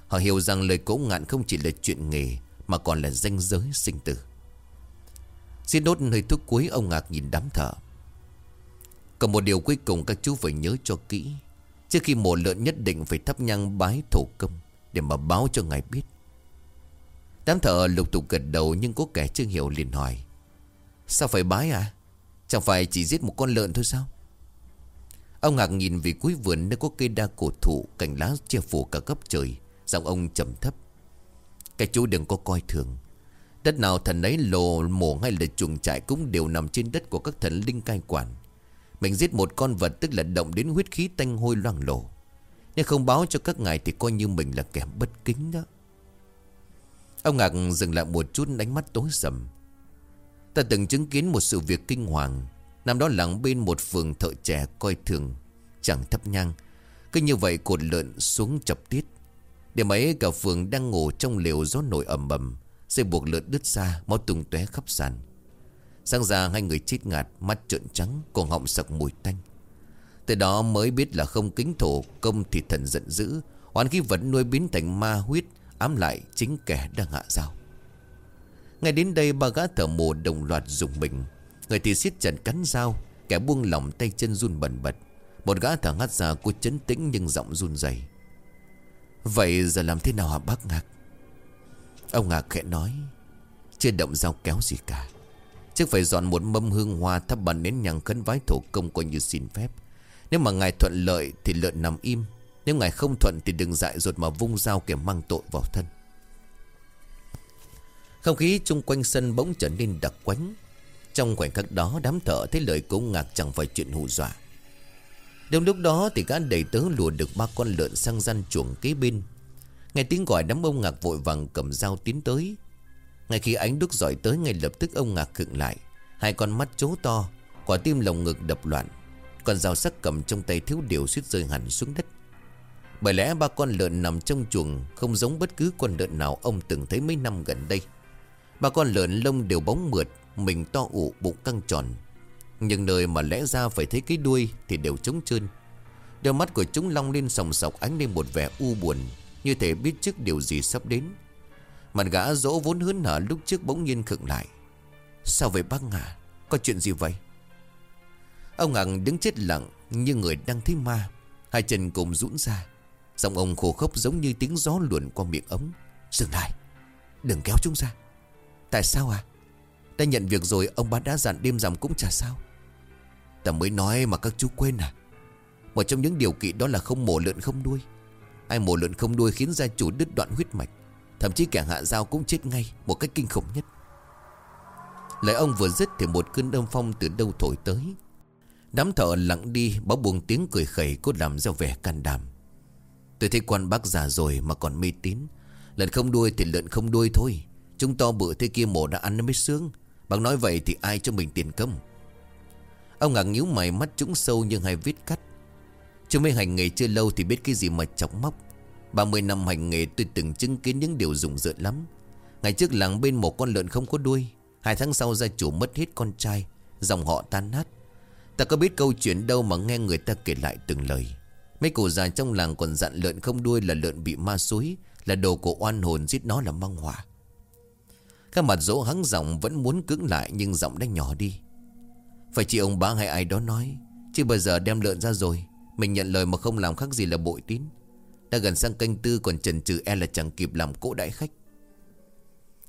Họ hiểu rằng lời cố ngạn không chỉ là chuyện nghề, Mà còn là danh giới sinh tử. Xin đốt hơi thuốc cuối, ông ngạc nhìn đám thợ. Còn một điều cuối cùng các chú phải nhớ cho kỹ. Trước khi mổ lợn nhất định phải thắp nhang bái thổ công để mà báo cho ngài biết. Đám thợ lục tục gật đầu nhưng có kẻ chưa hiểu liền hỏi, Sao phải bái à? Chẳng phải chỉ giết một con lợn thôi sao? Ông ngạc nhìn vì cuối vườn nơi có cây đa cổ thụ, Cành lá che phủ cả gấp trời, Giọng ông trầm thấp. Cái chú đừng có coi thường. Đất nào thần ấy lồ mổ hay là chuồng trại Cũng đều nằm trên đất của các thần linh cai quản. Mình giết một con vật Tức là động đến huyết khí tanh hôi loang lổ. Nhưng không báo cho các ngài Thì coi như mình là kẻ bất kính đó. Ông Ngạc dừng lại một chút đánh mắt tối sầm. Ta từng chứng kiến một sự việc kinh hoàng. Năm đó lặng bên một phường thợ trẻ coi thường, Chẳng thấp nhang. Cứ như vậy cột lợn xuống chập tiết. Để mấy cả phường đang ngủ trong liều gió nổi ẩm ẩm Dây buộc lợn đứt ra Máu tung tóe khắp sàn. Sáng ra hai người chết ngạt, Mắt trợn trắng, cổ họng sặc mùi tanh. Từ đó mới biết là không kính thổ, Công thì thần giận dữ. Hoàn khí vẫn nuôi biến thành ma huyết, Ám lại chính kẻ đang hạ dao Ngay đến đây, ba gã thợ mồ đồng loạt dùng mình. Người thì siết chặt cắn dao, Kẻ buông lỏng tay chân run bần bật. Một gã thở ngắt ra cô chấn tĩnh nhưng giọng run dày Vậy giờ làm thế nào hả, bác ngạc? Ông Ngạc khẽ nói. Chưa động dao kéo gì cả. Trước phải dọn một mâm hương hoa thắp bàn nến nhằng khấn vái thổ công coi như xin phép. Nếu mà ngài thuận lợi thì lợn nằm im. Nếu ngài không thuận thì đừng dại ruột mà vung dao kẻ mang tội vào thân. Không khí chung quanh sân bỗng trở nên đặc quánh. Trong khoảnh khắc đó, đám thợ thấy lời cố ngạc chẳng phải chuyện hù dọa. Đêm lúc đó thì gã đầy tớ lùa được ba con lợn sang gian chuồng kế bên. Nghe tiếng gọi, đám ông ngạc vội vàng cầm dao tiến tới. Ngay khi ánh đúc giỏi tới, ngay lập tức ông ngạc khựng lại. Hai con mắt chố to, Quả tim lồng ngực đập loạn. Con dao sắc cầm trong tay thiếu điều suýt rơi hẳn xuống đất. Bởi lẽ ba con lợn nằm trong chuồng Không giống bất cứ con lợn nào ông từng thấy mấy năm gần đây. Ba con lợn lông đều bóng mượt, Mình to ụ bụng căng tròn. Nhưng nơi mà lẽ ra phải thấy cái đuôi Thì đều trống trơn. Đôi mắt của chúng long lên sòng sọc ánh lên một vẻ u buồn, Như thể biết trước điều gì sắp đến. Mặt gã dỗ vốn hớn hở lúc trước bỗng nhiên khựng lại. Sao vậy bác ngà? Có chuyện gì vậy? Ông Hằng đứng chết lặng Như người đang thấy ma. Hai chân cùng rũn ra. Giọng ông khổ khốc giống như tiếng gió luồn qua miệng ống. Dừng lại, Đừng kéo chúng ra. Tại sao à Ta nhận việc rồi, ông bác đã dặn đêm rằm cũng chả sao. Ta mới nói mà các chú quên à. Một trong những điều kỵ đó là không mổ lợn không đuôi Ai mổ lợn không đuôi khiến gia chủ đứt đoạn huyết mạch. Thậm chí kẻ hạ dao cũng chết ngay Một cách kinh khủng nhất. Lời ông vừa dứt thì một cơn âm phong từ đâu thổi tới. Đám thợ lặng đi Báo buông tiếng cười khẩy Cốt làm ra vẻ can đảm. Tôi thấy quan bác già rồi mà còn mê tín. Lợn không đuôi thì lợn không đuôi thôi. Chúng to bự thế kia mổ đã ăn nó mới sướng. Bác nói vậy thì ai cho mình tiền công Ông ngạc nhíu mày mắt trũng sâu nhưng hai vết cắt. Chưa mấy hành nghề chưa lâu thì biết cái gì mà chọc móc. 30 năm hành nghề tôi từng chứng kiến những điều rùng rợn lắm. Ngày trước làng bên một con lợn không có đuôi. Hai tháng sau gia chủ mất hết con trai. Dòng họ tan nát. Ta có biết câu chuyện đâu mà nghe người ta kể lại từng lời. Mấy cụ già trong làng còn dặn lợn không đuôi là lợn bị ma suối Là đồ của oan hồn giết nó là mang hỏa. Các mặt dỗ hắng giọng vẫn muốn cứng lại nhưng giọng đã nhỏ đi. Phải chị ông bá hay ai đó nói, Chứ bây giờ đem lợn ra rồi, Mình nhận lời mà không làm khác gì là bội tín. Đã gần sang canh tư còn trần trừ e là chẳng kịp làm cỗ đại khách.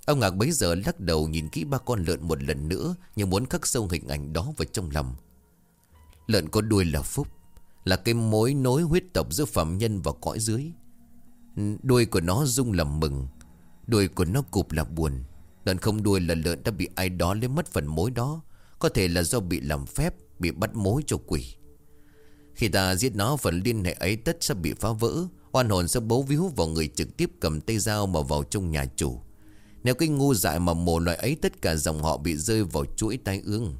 Ông Ngạc bấy giờ lắc đầu nhìn kỹ ba con lợn một lần nữa Như muốn khắc sâu hình ảnh đó vào trong lòng. Lợn có đuôi là phúc, Là cái mối nối huyết tộc giữa phạm nhân và cõi dưới. Đuôi của nó rung làm mừng, Đuôi của nó cụp là buồn. Lợn không đuôi là lợn đã bị ai đó lấy mất phần mối đó, Có thể là do bị làm phép, Bị bắt mối cho quỷ. Khi ta giết nó, phần liên hệ ấy tất sẽ bị phá vỡ, Oan hồn sẽ bấu víu vào người trực tiếp cầm tay dao mà vào trong nhà chủ. Nếu cái ngu dại mà mồ loại ấy, Tất cả dòng họ bị rơi vào chuỗi tai ương.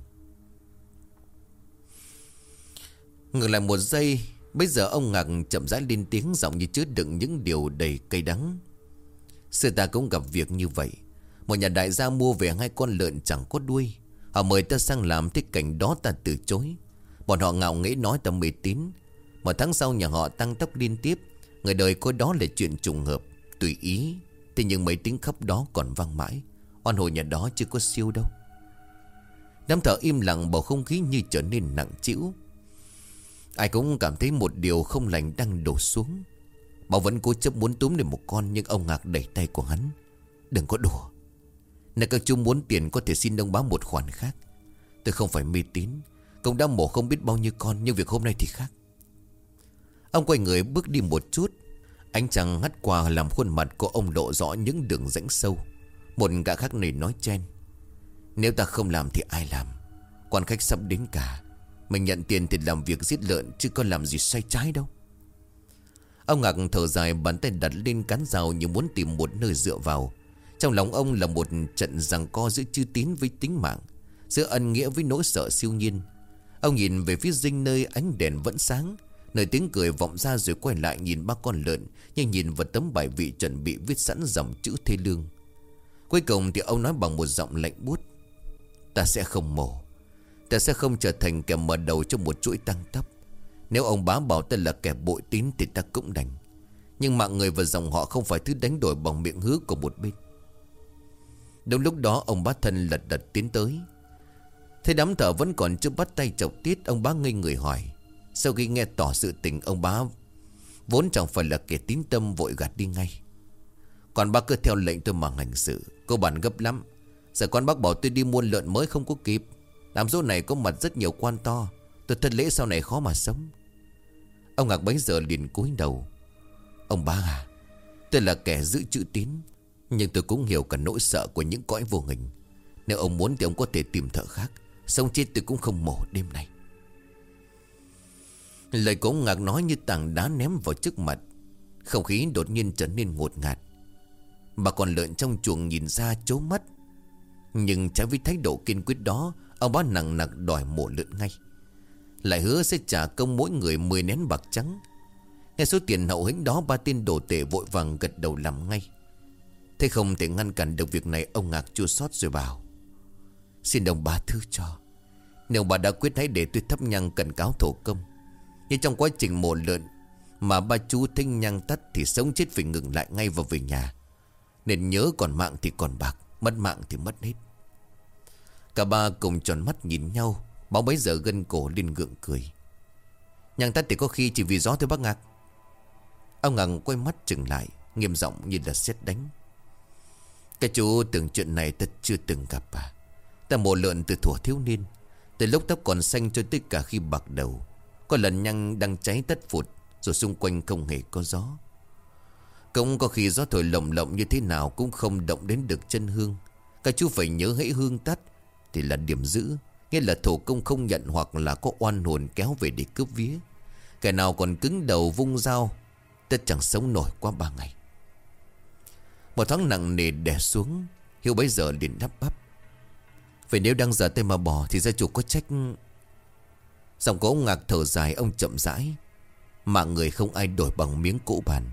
Ngừng lại một giây, Bây giờ ông Ngạc chậm rãi lên tiếng Giọng như chứa đựng những điều đầy cay đắng. Sư ta cũng gặp việc như vậy. Một nhà đại gia mua về hai con lợn chẳng có đuôi. Họ mời ta sang làm Thế cảnh đó ta từ chối. Bọn họ ngạo nghễ nói ta mê tín. Một tháng sau nhà họ tăng tốc liên tiếp. Người đời coi đó là chuyện trùng hợp, Tùy ý. Thế nhưng mấy tiếng khóc đó còn vang mãi. Oan hồi nhà đó chưa có siêu đâu. Đám thở im lặng bầu không khí như trở nên nặng chịu Ai cũng cảm thấy một điều không lành đang đổ xuống. Bảo vẫn cố chấp muốn túm được một con Nhưng ông Ngạc đẩy tay của hắn. Đừng có đùa. Nếu các chú muốn tiền có thể xin đông báo một khoản khác. Tôi không phải mê tín Công đã mổ không biết bao nhiêu con, Nhưng việc hôm nay thì khác. Ông quay người bước đi một chút. Ánh trăng hắt qua làm khuôn mặt của ông lộ rõ những đường rãnh sâu. Một gã khác này nói chen. Nếu ta không làm thì ai làm? Quan khách sắp đến cả mình nhận tiền thì làm việc giết lợn, Chứ có làm gì sai trái đâu. Ông Ngạc thở dài bàn tay đặt lên cán rào Như muốn tìm một nơi dựa vào. Trong lòng ông là một trận giằng co giữa chư tín với tính mạng, Giữa ân nghĩa với nỗi sợ siêu nhiên. Ông nhìn về phía dinh nơi ánh đèn vẫn sáng, Nơi tiếng cười vọng ra rồi quay lại nhìn ba con lợn như nhìn vào tấm bài vị chuẩn bị viết sẵn dòng chữ thê lương. Cuối cùng thì ông nói bằng một giọng lạnh buốt, Ta sẽ không mổ. Ta sẽ không trở thành kẻ mở đầu cho một chuỗi tăng tấp Nếu ông bá bảo ta là kẻ bội tín Thì ta cũng đành. Nhưng mạng người và dòng họ không phải thứ đánh đổi Bằng miệng hứa của một bên. Đúng lúc đó, ông bá thân lật đật tiến tới. Thấy đám thở vẫn còn chưa bắt tay chọc tiết, Ông bá ngây người hỏi. Sau khi nghe tỏ sự tình, ông bá Vốn chẳng phải là kẻ tín tâm vội gạt đi ngay. Còn bác cứ theo lệnh tôi mà hành sự. Cô bản gấp lắm. Giờ con bác bảo tôi đi mua lợn mới không có kịp làm dỗ này có mặt rất nhiều quan to. Tôi thân lễ sau này khó mà sống. Ông Ngạc bấy giờ liền cúi đầu. Ông ba à Tôi là kẻ giữ chữ tín, Nhưng tôi cũng hiểu cả nỗi sợ của những cõi vô hình. Nếu ông muốn thì ông có thể tìm thợ khác, Sống chết tôi cũng không mổ đêm nay. Lời của ông Ngạc nói như tảng đá ném vào trước mặt. Không khí đột nhiên trở nên ngột ngạt. Bà còn lợn trong chuồng nhìn ra chố mắt. Nhưng trái với thái độ kiên quyết đó Ông bá nặng nặng đòi mổ lợn ngay. Lại hứa sẽ trả công mỗi người 10 nén bạc trắng. Nghe số tiền hậu hĩnh đó, Ba tên đồ tể vội vàng gật đầu làm ngay. Thế không thể ngăn cản được việc này, Ông ngạc chua xót rồi bảo. Xin đồng bà thư cho. Nếu bà đã quyết hãy để tôi thắp nhang cần cáo thổ công, Nhưng trong quá trình mổ lợn Mà ba chú thinh nhang tắt Thì sống chết phải ngừng lại ngay và về nhà. Nên nhớ còn mạng thì còn bạc, Mất mạng thì mất hết. Cả ba cùng tròn mắt nhìn nhau Báo bấy giờ gân cổ lên gượng cười. Nhàng tắt thì có khi chỉ vì gió thôi bác Ngạc. Ông Ngạc quay mắt chừng lại, Nghiêm giọng như là xét đánh. Cái chú tưởng chuyện này thật chưa từng gặp à? Ta mổ lợn từ thuở thiếu niên, Từ lúc tóc còn xanh cho tới cả khi bạc đầu. Có lần nhăng đang cháy tất phụt, Rồi xung quanh không hề có gió. Cũng có khi gió thổi lộng lộng như thế nào Cũng không động đến được chân hương. Các chú phải nhớ hãy hương tắt thì là điểm giữ, Nghĩa là thổ công không nhận hoặc là có oan hồn kéo về để cướp vía. Kẻ nào còn cứng đầu vung dao, Tất chẳng sống nổi qua ba ngày. Một tháng nặng nề đè xuống, Hiếu bấy giờ liền đắp bắp. Vậy nếu đang giờ tay mà bỏ Thì gia chủ có trách. Giọng của ông ngạc thở dài, Ông chậm rãi. Mạng người không ai đổi bằng miếng cũ bàn.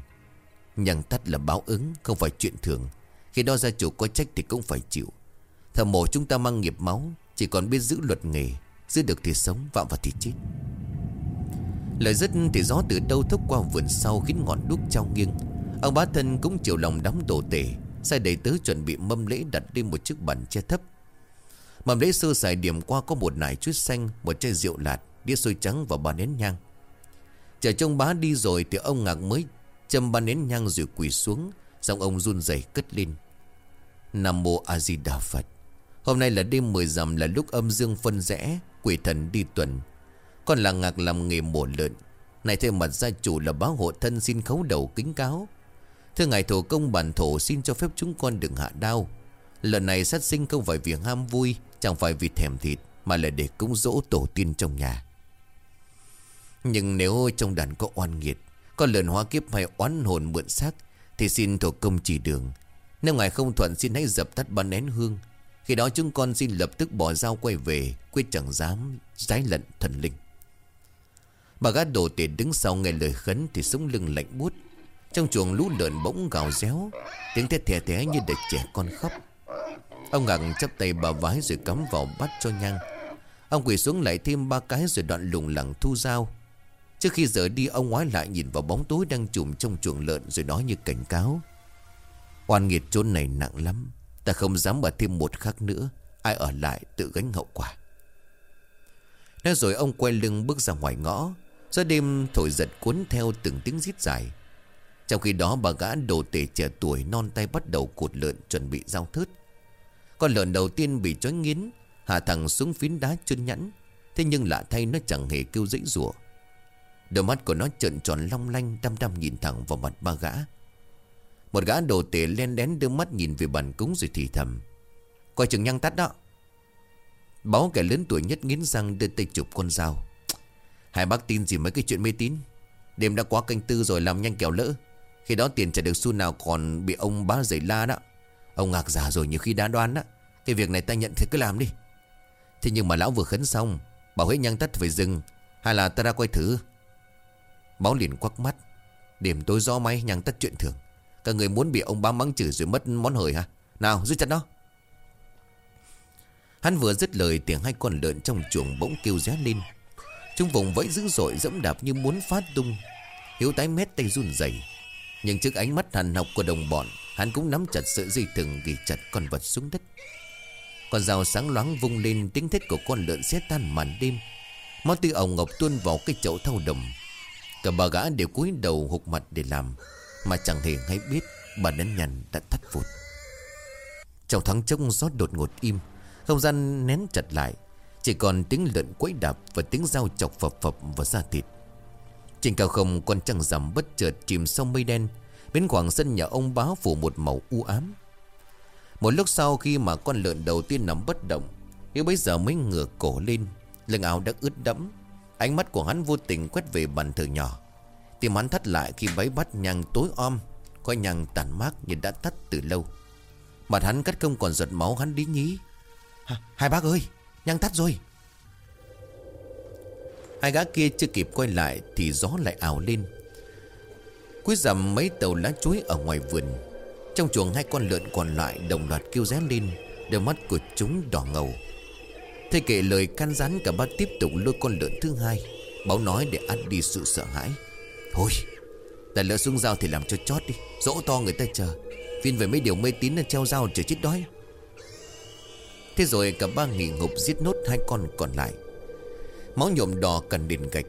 Nhằng tắt là báo ứng, Không phải chuyện thường. Khi đó gia chủ có trách thì cũng phải chịu. Thờ mổ chúng ta mang nghiệp máu, Chỉ còn biết giữ luật nghề, Giữ được thì sống, vạm vào thì chết. Lời dứt thì gió từ đâu thốc qua vườn sau Khiến ngọn đuốc trao nghiêng. Ông bá thân cũng chiều lòng đóng đồ tể, Sai đầy tớ chuẩn bị mâm lễ đặt lên một chiếc bàn che thấp. Mâm lễ sơ sài điểm qua có một nải chuối xanh, Một chai rượu lạt, Đĩa xôi trắng và ba nén nhang. Chờ trông bá đi rồi thì ông ngạc mới Châm ba nén nhang rồi quỳ xuống Xong ông run rẩy cất lên. Nam mô A Di Đà Phật. Hôm nay là đêm mười rằm là lúc âm dương phân rẽ, Quỷ thần đi tuần. Con là ngạc làm nghề mổ lợn. Này thêm mặt gia chủ là báo hộ thân xin khấu đầu kính cáo. Thưa ngài thổ công bản thổ xin cho phép chúng con đừng hạ đau Lần này sát sinh không phải vì ham vui, Chẳng phải vì thèm thịt, Mà là để cúng dỗ tổ tiên trong nhà. Nhưng nếu trong đàn có oan nghiệt, Có lần hóa kiếp hay oán hồn mượn xác, Thì xin thổ công chỉ đường. Nếu ngài không thuận xin hãy dập tắt ban nén hương. Khi đó chúng con xin lập tức bỏ dao quay về, Quyết chẳng dám trái lận thần linh. Bà gã đồ tể đứng sau nghe lời khấn Thì sống lưng lạnh buốt. Trong chuồng lũ lợn bỗng gào réo, Tiếng thét thẻ thẻ như đợt trẻ con khóc. Ông ngạc chắp tay bà vái rồi cắm vào bắt cho nhang. Ông quỳ xuống lại thêm ba cái rồi đoạn lùng lẳng thu dao. Trước khi rời đi, ông ngoái lại nhìn vào bóng tối đang trùm trong chuồng lợn rồi nói như cảnh cáo. Oan nghiệt chốn này nặng lắm. Ta không dám ở thêm một khắc nữa. Ai ở lại tự gánh hậu quả. Nói rồi ông quay lưng bước ra ngoài ngõ. Gió đêm thổi giật cuốn theo từng tiếng rít dài. Trong khi đó bà gã đồ tể trẻ tuổi non tay bắt đầu cột lợn chuẩn bị giao thớt. Con lợn đầu tiên bị trói nghiến, Hạ thẳng xuống phiến đá chân nhẵn. Thế nhưng lạ thay nó chẳng hề kêu dãy rủa. Đôi mắt của nó trợn tròn long lanh, Đăm đăm nhìn thẳng vào mặt ba gã. Một gã đồ tể len đén đưa mắt nhìn về bàn cúng rồi thì thầm. Coi chừng nhăng tắt đó. Báo kẻ lớn tuổi nhất nghiến răng đưa tay chụp con dao. Hai bác tin gì mấy cái chuyện mê tín? Đêm đã quá canh tư rồi làm nhanh kẻo lỡ. Khi đó tiền trả được xu nào còn bị ông bá giấy la đó. Ông ngạc giả rồi nhiều khi đã đoán á Cái việc này ta nhận thì cứ làm đi. Thế nhưng mà lão vừa khấn xong, Bảo hết nhăn tắt phải dừng. Hay là ta ra quay thử? Báo liền quắc mắt. Đêm tối gió may nhăn tắt chuyện thường. Các người muốn bị ông bá mắng chửi rồi mất món hời hả? Nào, giữ chặt nó. Hắn vừa dứt lời, tiếng hai con lợn trong chuồng bỗng kêu ré lên. Chúng vùng vẫy dữ dội, dẫm đạp như muốn phát tung. Hiếu tái mét tay run rẩy. Nhưng trước ánh mắt hàn học của đồng bọn, Hắn cũng nắm chặt sợi dây thừng ghi chặt con vật xuống đất. Con dao sáng loáng vung lên, tiếng thét của con lợn xé tan màn đêm. Máu tư ổng ngọc tuôn vào cái chậu thau đồng Cả bà gã đều cúi đầu hụt mặt để làm. Mà chẳng hề hay biết Bà nén nhằn đã thắt vụt. Trong thoáng trông gió đột ngột im. Không gian nén chặt lại. Chỉ còn tiếng lợn quấy đạp Và tiếng dao chọc phập phập vào da thịt. Trên cao không, con trăng rằm bất chợt chìm sau mây đen. Bên khoảng sân nhà ông báo phủ một màu u ám. Một lúc sau khi mà con lợn đầu tiên nằm bất động Hiếu bây giờ mới ngửa cổ lên. Lưng áo đã ướt đẫm. Ánh mắt của hắn vô tình quét về bàn thờ nhỏ. Tim hắn thắt lại khi bấy bắt nhằng tối om, Coi nhằng tàn mát như đã tắt từ lâu. Mặt hắn cắt không còn giọt máu hắn đi nhí. Hai bác ơi, nhằng tắt rồi. Hai gã kia chưa kịp quay lại Thì gió lại ảo lên. Cuối dầm mấy tàu lá chuối ở ngoài vườn, Trong chuồng hai con lợn còn lại Đồng loạt kêu ré lên, Đôi mắt của chúng đỏ ngầu. Thế kể lời can rắn cả ba tiếp tục lôi con lợn thứ hai Báo nói để ăn đi sự sợ hãi. Thôi Ta lỡ xuống dao thì làm cho chót đi. Dỗ to người ta chờ. Viên về mấy điều mê tín là treo dao chờ chết đói. Thế rồi cả ba nghỉ ngục giết nốt hai con còn lại. Máu nhộm đỏ cần đền gạch.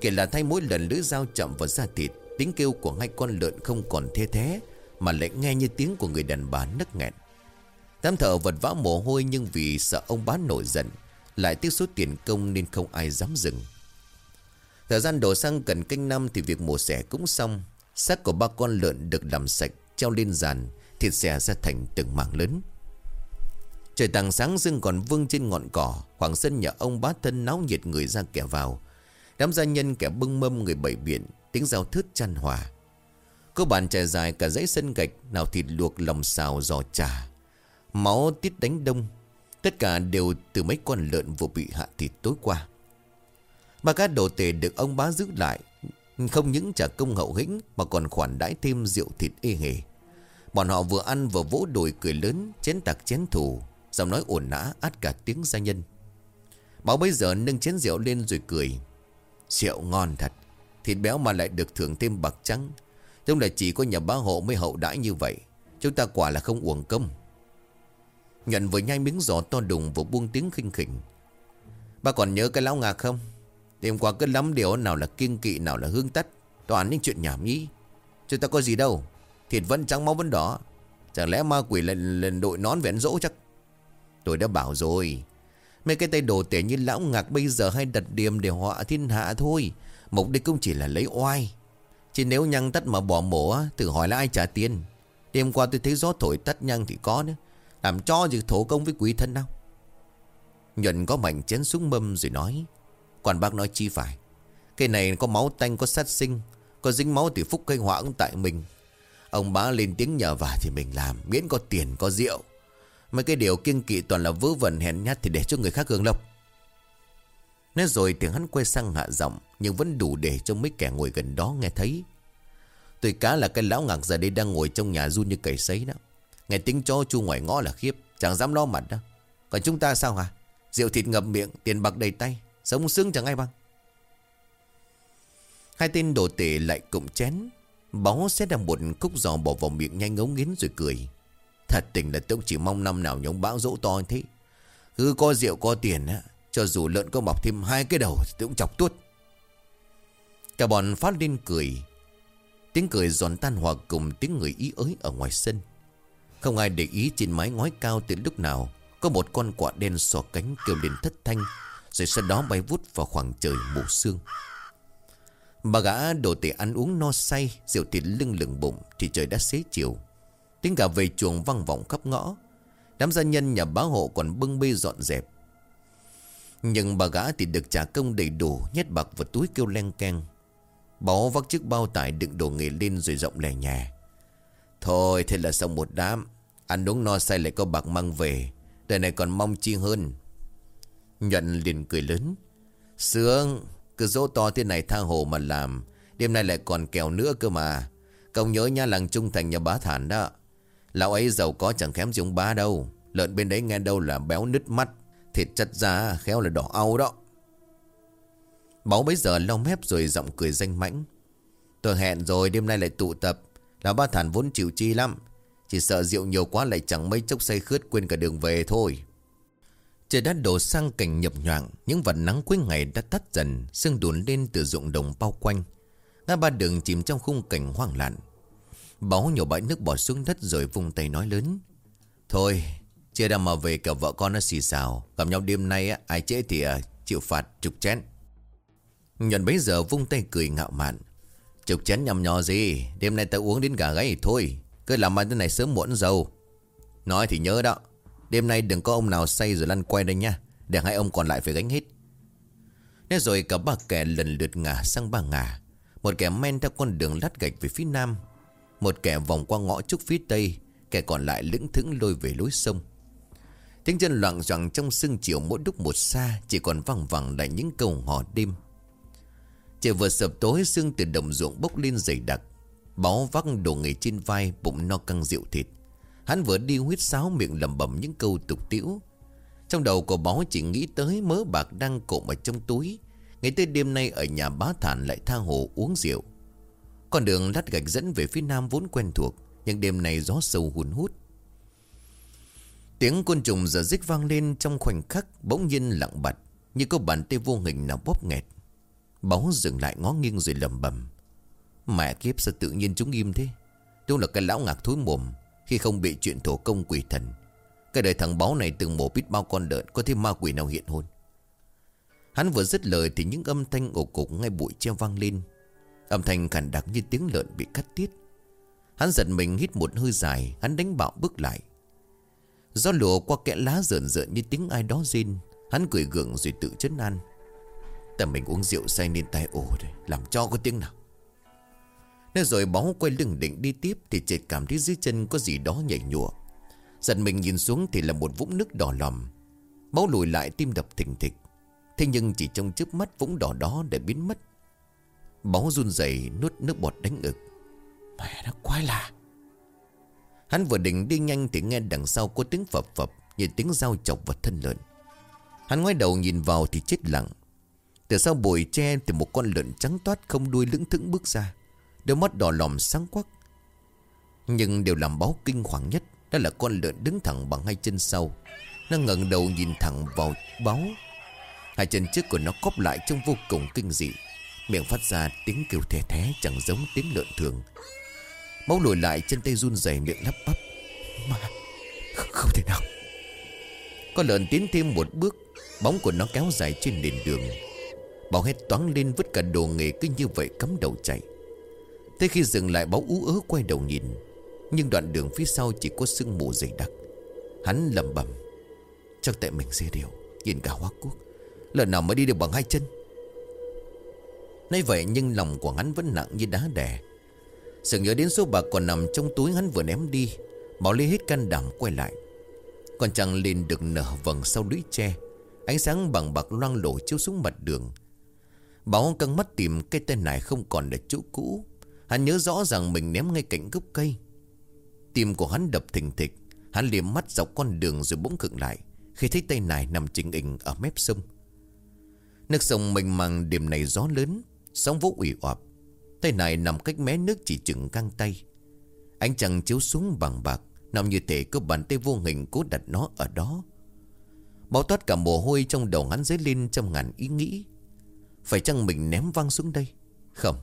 Kể là thay mỗi lần lưỡi dao chậm vào da thịt, Tiếng kêu của hai con lợn không còn thê thế Mà lại nghe như tiếng của người đàn bà nấc nghẹn. Tám thợ vật vã mồ hôi Nhưng vì sợ ông bán nổi giận, Lại tiếc số tiền công nên không ai dám dừng. Thời gian đổ sang cần canh năm Thì việc mổ xẻ cũng xong. Xác của ba con lợn được làm sạch, Treo lên giàn Thịt xẻ ra thành từng mảng lớn. Trời tàng sáng dưng còn vương trên ngọn cỏ, Khoảng sân nhà ông bá thân náo nhiệt người ra kẻ vào. Đám gia nhân kẻ bưng mâm người bảy biển Tiếng giao thớt chăn hòa. Cô bàn trải dài cả dãy sân gạch, Nào thịt luộc lòng xào giò trà. Máu tiết đánh đông. Tất cả đều từ mấy con lợn vừa bị hạ thịt tối qua. Ba cá đồ tề được ông bá giữ lại. Không những trả công hậu hĩnh, Mà còn khoản đãi thêm rượu thịt ê hề. Bọn họ vừa ăn vừa vỗ đùi cười lớn, Chén tạc chén thủ Giọng nói ổn nã át cả tiếng gia nhân. Bảo bây giờ nâng chén rượu lên rồi cười. Rượu ngon thật, Thịt béo mà lại được thưởng thêm bạc trắng. Trông là chỉ có nhà bá hộ mới hậu đãi như vậy, Chúng ta quả là không uổng công. Nhận vừa nhai miếng giò to đùng vừa buông tiếng khinh khỉnh. Bà còn nhớ cái lão ngạc không? Đêm qua cứ lắm điều nào là kiêng kỵ nào là hương tắt Toàn những chuyện nhảm nhí. Chúng ta có gì đâu Thịt vẫn trắng máu vẫn đỏ. Chẳng lẽ ma quỷ lần, lần đội nón vẹn dỗ chắc? Tôi đã bảo rồi. Mấy cái tay đồ tể như lão ngạc bây giờ hay đặt điểm để họa thiên hạ thôi. Mục đích cũng chỉ là lấy oai. Chỉ nếu nhăng tắt mà bỏ mổ Thử hỏi là ai trả tiền? Đêm qua tôi thấy gió thổi tắt nhăng thì có nữa. Làm cho gì thổ công với quý thân nào Nhuận có mảnh chén súng mâm rồi nói. Còn bác nói chi phải. Cái này có máu tanh, có sát sinh, Có dính máu thì phúc gây họa cũng tại mình. Ông bá lên tiếng nhờ vả thì mình làm, Miễn có tiền, có rượu. Mấy cái điều kiêng kỵ toàn là vớ vẩn hèn nhát Thì để cho người khác hưởng lộc. Nói rồi tiếng hắn quay sang hạ giọng, Nhưng vẫn đủ để cho mấy kẻ ngồi gần đó nghe thấy. Tôi cá là cái lão ngạc giờ đây đang ngồi trong nhà run như cầy sấy đó. Nghe tiếng cho chu ngoài ngõ là khiếp, Chẳng dám lo mặt đâu Còn chúng ta sao hả? Rượu thịt ngập miệng, Tiền bạc đầy tay. Sống sướng chẳng ai bằng. Hai tên đồ tể lại cụm chén. Bó sẽ ra một cúc giò bỏ vào miệng nhanh ngấu nghiến rồi cười. Thật tình là tôi chỉ mong năm nào nhóm bão dỗ to thế. Cứ có rượu, có tiền á, Cho dù lợn có mọc thêm hai cái đầu Thì cũng chọc tuốt. Cả bọn phát lên cười. Tiếng cười giòn tan hòa cùng tiếng người ý ới ở ngoài sân. Không ai để ý trên mái ngói cao từ lúc nào, Có một con quạ đen sò cánh kêu lên thất thanh. Rồi sau đó bay vút vào khoảng trời mù sương. Bà gã đồ tể ăn uống no say, Rượu thịt lưng lửng bụng Thì trời đã xế chiều. Tiếng gà về chuồng văng vọng khắp ngõ. Đám gia nhân nhà bá hộ còn bưng bê dọn dẹp. Nhưng bà gã thì được trả công đầy đủ, Nhét bạc vào túi kêu len keng. Bó vác chiếc bao tải đựng đồ nghề lên rồi rộng lẻ nhà Thôi, thế là xong một đám. Ăn uống no say lại có bạc mang về. Đời này còn mong chi hơn. Nhuận liền cười lớn. Sướng, Cứ dỗ to thế này tha hồ mà làm. Đêm nay lại còn kèo nữa cơ mà. Công nhớ nha làng trung thành nhà bá thản đó. Lão ấy giàu có chẳng kém gì ông đâu. Lợn bên đấy nghe đâu là béo nứt mắt, Thịt chất ra khéo là đỏ au đó. Báo bấy giờ lau mép rồi giọng cười danh mãnh. Tôi hẹn rồi, đêm nay lại tụ tập. Lão ba thản vốn chịu chi lắm. Chỉ sợ rượu nhiều quá lại chẳng mấy chốc say khướt quên cả đường về thôi. Trời đã đổ sang cảnh nhập nhoạng Những vật nắng cuối ngày đã tắt dần Sương đùn lên từ ruộng đồng bao quanh. Ngã ba đường chìm trong khung cảnh hoang lạn. Báo nhổ bãi nước bỏ xuống đất rồi vung tay nói lớn. Thôi chưa đã mà về cả vợ con nó xì xào. Gặp nhau đêm nay á, ai trễ thì à, chịu phạt chục chén. Nhuận bấy giờ vung tay cười ngạo mạn. Chục chén nhầm nhò gì? Đêm nay ta uống đến gà gáy thì thôi. Cứ làm ăn thế này sớm muộn giàu Nói thì nhớ đó. Đêm nay đừng có ông nào say rồi lăn quay đây nha. Để hai ông còn lại phải gánh hết. Thế rồi cả ba kẻ lần lượt ngả sang ba ngả. Một kẻ men theo con đường lát gạch về phía nam, một kẻ vòng qua ngõ trúc phía tây, Kẻ còn lại lững thững lôi về lối sông. Tiếng chân loạn choạng trong sương chiều mỗi lúc một xa, Chỉ còn văng vẳng lại những câu hò đêm. Trời vừa sập tối, sương từ đồng ruộng bốc lên dày đặc Báo vác đồ nghề trên vai, Bụng no căng rượu thịt. Hắn vừa đi huyết sáo miệng lầm bẩm những câu tục tiễu. Trong đầu của báo chỉ nghĩ tới mớ bạc đang cộm ở trong túi. Ngày tới đêm nay ở nhà bá thản lại tha hồ uống rượu. Con đường lát gạch dẫn về phía nam vốn quen thuộc, Nhưng đêm này gió sâu hùn hút. Tiếng côn trùng giờ dích vang lên trong khoảnh khắc Bỗng nhiên lặng bặt, Như có bàn tay vô hình nào bóp nghẹt. Báo dừng lại ngó nghiêng rồi lầm bầm Mẹ kiếp, sao tự nhiên chúng im thế? Đúng là cái lão ngạc thối mồm. Khi không bị chuyện thổ công quỷ thần. Cái đời thằng báo này từng mổ biết bao con lợn Có thêm ma quỷ nào hiện hôn. Hắn vừa dứt lời thì những âm thanh ổ cục ngay bụi treo vang lên. Âm thanh khản đặc như tiếng lợn bị cắt tiết. Hắn giật mình hít một hơi dài, Hắn đánh bạo bước lại. Do lùa qua kẽ lá rợn rợn như tiếng ai đó rên, Hắn cười gượng rồi tự chấn an. Tại mình uống rượu say nên tai ồ rồi Làm cho có tiếng nào. Nên rồi bóng quay lưng định đi tiếp Thì chợt cảm thấy dưới chân có gì đó nhảy nhụa. Giật mình nhìn xuống thì là một vũng nước đỏ lòm. Máu lùi lại tim đập thình thịch. Thế nhưng chỉ trong chớp mắt vũng đỏ đó đã biến mất. Bóng run rẩy nuốt nước bọt đánh ực Mẹ nó quái lạ. Hắn vừa định đi nhanh thì nghe đằng sau có tiếng phập phập Như tiếng dao chọc vào thân lợn. Hắn ngoái đầu nhìn vào thì chết lặng. Từ sau bụi tre thì một con lợn trắng toát không đuôi lững thững bước ra. Đôi mắt đỏ lòm sáng quắc. Nhưng điều làm báo kinh hoàng nhất Đó là con lợn đứng thẳng bằng hai chân sau. Nó ngẩng đầu nhìn thẳng vào báo. Hai chân trước của nó cóp lại trông vô cùng kinh dị. Miệng phát ra tiếng kêu thè thé chẳng giống tiếng lợn thường. Máu lùi lại, chân tay run rẩy, miệng lắp bắp. Mà không thể nào. Con lợn tiến thêm một bước, Bóng của nó kéo dài trên nền đường. Bảo hết toán lên, vứt cả đồ nghề cứ như vậy cắm đầu chạy. Thế khi dừng lại báo ú ớ quay đầu nhìn. Nhưng đoạn đường phía sau chỉ có sương mù dày đặc. Hắn lầm bầm Chắc tại mình dê điều Nhìn cả hoa quốc. Lần nào mới đi được bằng hai chân? Nói vậy, nhưng lòng của hắn vẫn nặng như đá đè. Sự nhớ đến số bạc còn nằm trong túi hắn vừa ném đi Bảo lấy hết can đảm quay lại. Còn chẳng lên được nở vầng sau lũy tre, Ánh sáng bằng bạc loang lổ chiếu xuống mặt đường. Bảo căng mắt tìm cây tên này không còn ở chỗ cũ. Hắn nhớ rõ rằng mình ném ngay cạnh gốc cây. Tim của hắn đập thình thịch. Hắn liếm mắt dọc con đường rồi bỗng khựng lại, Khi thấy tay này nằm trình hình ở mép sông. Nước sông mênh mang điểm này gió lớn, Sóng vỗ ủy ọp Tay này nằm cách mé nước chỉ chừng căng tay. Ánh trăng chiếu xuống bằng bạc Nằm như thể có bàn tay vô hình cố đặt nó ở đó. Bao toát cả mồ hôi trong đầu hắn dấy lên trong ngàn ý nghĩ. Phải chăng mình ném văng xuống đây? Không.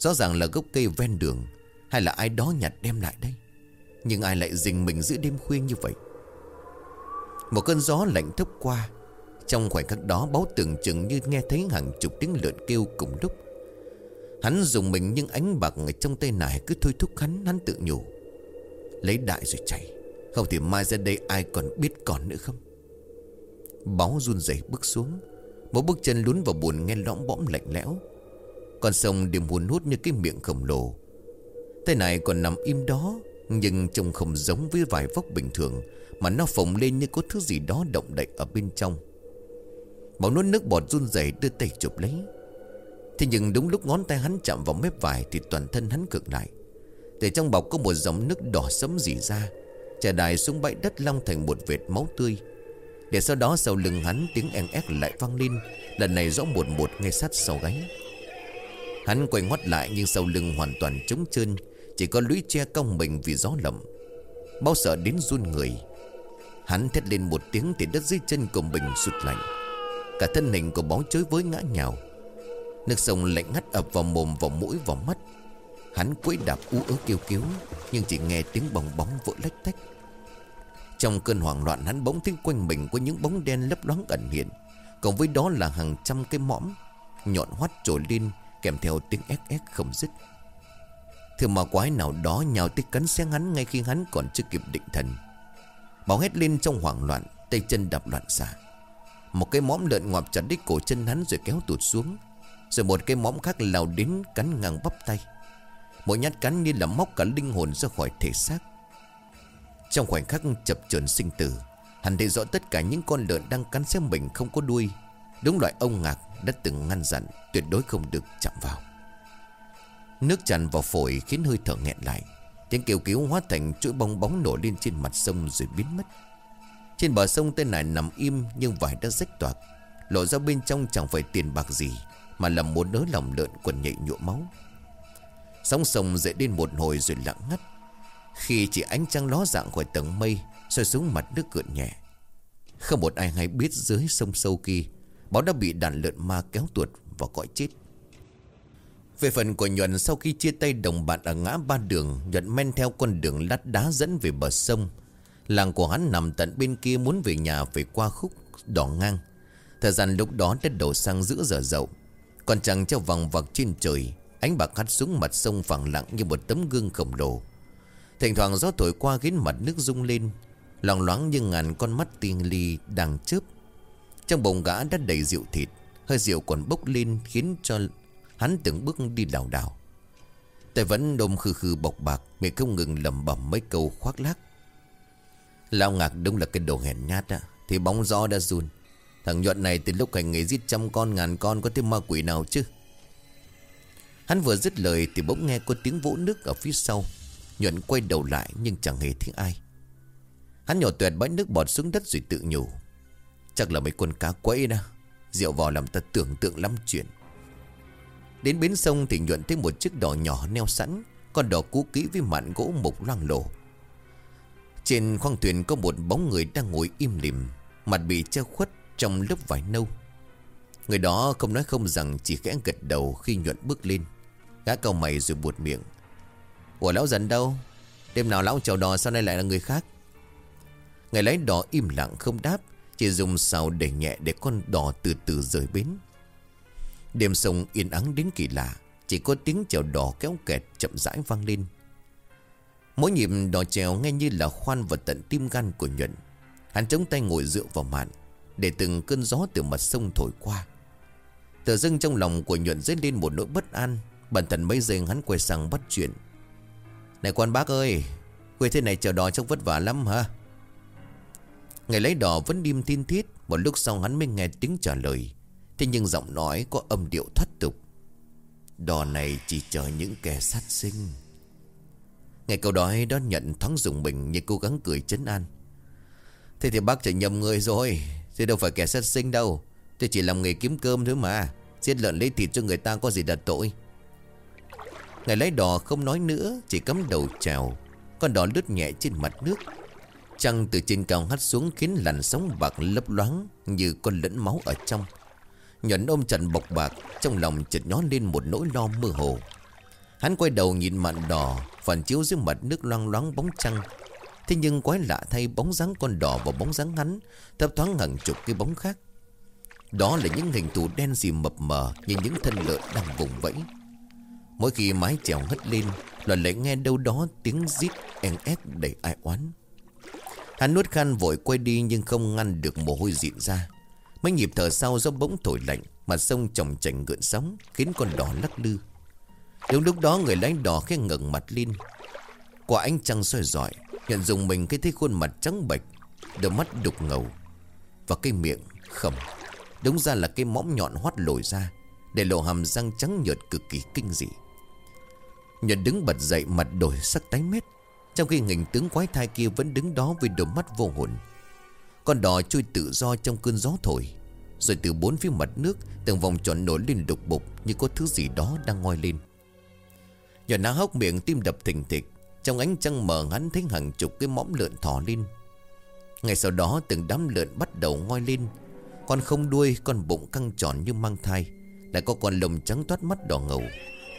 Rõ ràng là gốc cây ven đường. Hay là ai đó nhặt đem lại đây? Nhưng ai lại dình mình giữa đêm khuya như vậy? Một cơn gió lạnh thấp qua. Trong khoảnh khắc đó báo tưởng chừng như nghe thấy hàng chục tiếng lợn kêu cùng lúc. Hắn dùng mình nhưng ánh bạc trong tay nải cứ thôi thúc hắn Hắn tự nhủ. Lấy đại rồi chạy. Không thì mai ra đây ai còn biết còn nữa không? Báo run rẩy bước xuống. Một bước chân lún vào buồn nghe lõm bõm lạnh lẽo. Con sông đều muốn hút như cái miệng khổng lồ. Tay này còn nằm im đó, Nhưng trông không giống với vài vóc bình thường, Mà nó phồng lên như có thứ gì đó động đậy ở bên trong. Bảo nuốt nước bọt run rẩy đưa tay chụp lấy. Thế nhưng đúng lúc ngón tay hắn chạm vào mép vải Thì toàn thân hắn cực lại. Để trong bọc có một dòng nước đỏ sẫm dì ra, Trà đài xuống bãi đất long thành một vệt máu tươi. Để sau đó sau lưng hắn tiếng en ép lại vang lên, Lần này rõ một một ngay sát sau gáy. Hắn quay ngoắt lại nhưng sau lưng hoàn toàn trống trơn, Chỉ có lũy che cong mình vì gió lầm. Bao sợ đến run người. Hắn thét lên một tiếng thì đất dưới chân của mình sụt lạnh. Cả thân hình của bóng chới với ngã nhào. Nước sông lạnh ngắt ập vào mồm, vào mũi, vào mắt. Hắn quấy đạp ú ớ kêu cứu, Nhưng chỉ nghe tiếng bong bóng vỡ lách tách. Trong cơn hoảng loạn, hắn bỗng thấy quanh mình Có những bóng đen lấp loáng ẩn hiện. Cộng với đó là hàng trăm cái mõm Nhọn hoắt trồi lên Kèm theo tiếng ép ép không dứt. Thứ mà quái nào đó nhào tới cắn xé hắn Ngay khi hắn còn chưa kịp định thần. Bảo hét lên trong hoảng loạn, Tay chân đập loạn xạ. Một cái móm lợn ngoạp chặt đích cổ chân hắn rồi kéo tụt xuống. Rồi một cái móm khác lao đến cắn ngang bắp tay. Mỗi nhát cắn như là móc cả linh hồn ra khỏi thể xác. Trong khoảnh khắc chập chờn sinh tử, Hắn thấy rõ tất cả những con lợn đang cắn xé mình không có đuôi. Đúng loại ông ngạc đã từng ngăn dặn Tuyệt đối không được chạm vào. Nước tràn vào phổi khiến hơi thở nghẹn lại. Tiếng kêu cứu hóa thành chuỗi bong bóng nổi lên trên mặt sông rồi biến mất. Trên bờ sông tên này nằm im nhưng vải đã rách toạc. Lộ ra bên trong chẳng phải tiền bạc gì, Mà là một nớ lòng lợn quần nhạy nhụa máu. Sóng sông dậy lên một hồi rồi lặng ngắt. Khi chỉ ánh trăng ló dạng khỏi tầng mây soi xuống mặt nước cượn nhẹ. Không một ai hay biết dưới sông sâu kia Báo đã bị đàn lợn ma kéo tuột vào cõi chết. Về phần của Nhuận, sau khi chia tay đồng bạn ở ngã ba đường, Nhuận men theo con đường lát đá dẫn về bờ sông. Làng của hắn nằm tận bên kia muốn về nhà phải qua khúc đỏ ngang. Thời gian lúc đó đã đổ sang giữa giờ dậu. Còn chẳng treo vòng vặc trên trời, Ánh bạc hắt xuống mặt sông phẳng lặng như một tấm gương khổng lồ. Thỉnh thoảng gió thổi qua khiến mặt nước rung lên Lòng loáng như ngàn con mắt tiên ly đang chớp. Trong bụng gã đã đầy rượu thịt, Hơi rượu còn bốc lên khiến cho hắn từng bước đi lảo đảo Tài vẫn đồm khư khư bọc bạc Miệng không ngừng lầm bẩm mấy câu khoác lác. Lao ngạc đúng là cái đồ hèn nhát á Thì bóng gió đã run. Thằng nhuận này từ lúc hành nghề giết trăm con ngàn con Có thêm ma quỷ nào chứ? Hắn vừa dứt lời thì bỗng nghe có tiếng vỗ nước ở phía sau. Nhuận quay đầu lại nhưng chẳng hề thấy ai. Hắn nhỏ tuyệt bãi nước bọt xuống đất rồi tự nhủ. Chắc là mấy con cá quẫy đó. Rượu vò làm ta tưởng tượng lắm chuyện. Đến bến sông thì nhuận thấy một chiếc đò nhỏ neo sẵn, Con đò cũ kỹ với mạn gỗ mục loang lổ. Trên khoang thuyền có một bóng người đang ngồi im lìm, Mặt bị che khuất trong lớp vải nâu. Người đó không nói không rằng chỉ khẽ gật đầu khi nhuận bước lên. Gã cao mày rồi buột miệng. Ủa, lão dần đâu? Đêm nào lão chào đò sao nay lại là người khác? Người lái đò im lặng không đáp. Chỉ dùng sao để nhẹ để con đò từ từ rời bến. Đêm sông yên ắng đến kỳ lạ, Chỉ có tiếng chèo đò kéo kẹt chậm rãi vang lên. Mỗi nhịp đò chèo nghe như là khoan vào tận tim gan của nhuận. Hắn chống tay ngồi dựa vào mạn, Để từng cơn gió từ mặt sông thổi qua. Tờ dưng trong lòng của nhuận dấy lên một nỗi bất an, Bản thân mấy giây hắn quay sang bắt chuyện. Này quan bác ơi, Quê thế này chờ đò trông vất vả lắm hả? Ngày lấy đò vẫn đêm tin thiết Một lúc sau hắn mới nghe tiếng trả lời. Thế nhưng giọng nói có âm điệu thoát tục. Đò này chỉ chờ những kẻ sát sinh. Ngày câu đói đó nhận thoáng dùng mình như cố gắng cười chấn an. Thế thì bác chạy nhầm người rồi Thế đâu phải kẻ sát sinh đâu. Tôi chỉ làm nghề kiếm cơm thôi mà, Giết lợn lấy thịt cho người ta có gì đặt tội. Ngày lấy đò không nói nữa, Chỉ cắm đầu trèo Con đò lướt nhẹ trên mặt nước Trăng từ trên cao hắt xuống khiến làn sóng bạc lấp loáng Như con lẫn máu ở trong. Nhuận ôm trần bọc bạc, Trong lòng chợt nhón lên một nỗi lo mơ hồ. Hắn quay đầu nhìn mạn đỏ, Phản chiếu dưới mặt nước loang loáng bóng trăng. Thế nhưng quái lạ thay bóng dáng con đỏ và bóng dáng hắn, Thấp thoáng hàng chục cái bóng khác. Đó là những hình thù đen gì mập mờ Như những thân lợn đang vùng vẫy. Mỗi khi mái chèo hất lên Là lại nghe đâu đó tiếng rít, en ép đầy ai oán. Hắn nuốt khăn vội quay đi Nhưng không ngăn được mồ hôi dịn ra. Mấy nhịp thở sau gió bỗng thổi lạnh Mà sông chồng chành gợn sóng, Khiến con đỏ lắc lư. Đúng lúc đó người lái đỏ khẽ ngẩng mặt lên. Quả ánh trăng soi rọi Nhận dùng mình cái thấy khuôn mặt trắng bệch, Đôi mắt đục ngầu Và cái miệng khẩm Đúng ra là cái mõm nhọn hoắt lồi ra, Để lộ hàm răng trắng nhợt cực kỳ kinh dị. Nhật đứng bật dậy, mặt đổi sắc tái mét. Trong khi ngành tướng quái thai kia vẫn đứng đó với đôi mắt vô hồn, Con đò trôi tự do trong cơn gió thổi, Rồi từ bốn phía mặt nước, Từng vòng tròn nổi lên đục bục Như có thứ gì đó đang ngoi lên. Nhỏ ná hốc miệng, tim đập thình thịch, Trong ánh trăng mờ hắn thấy hàng chục cái mõm lợn thỏ lên. Ngày sau đó, từng đám lợn bắt đầu ngoi lên. Con không đuôi, Con bụng căng tròn như mang thai, Lại có con lồng trắng toát mắt đỏ ngầu.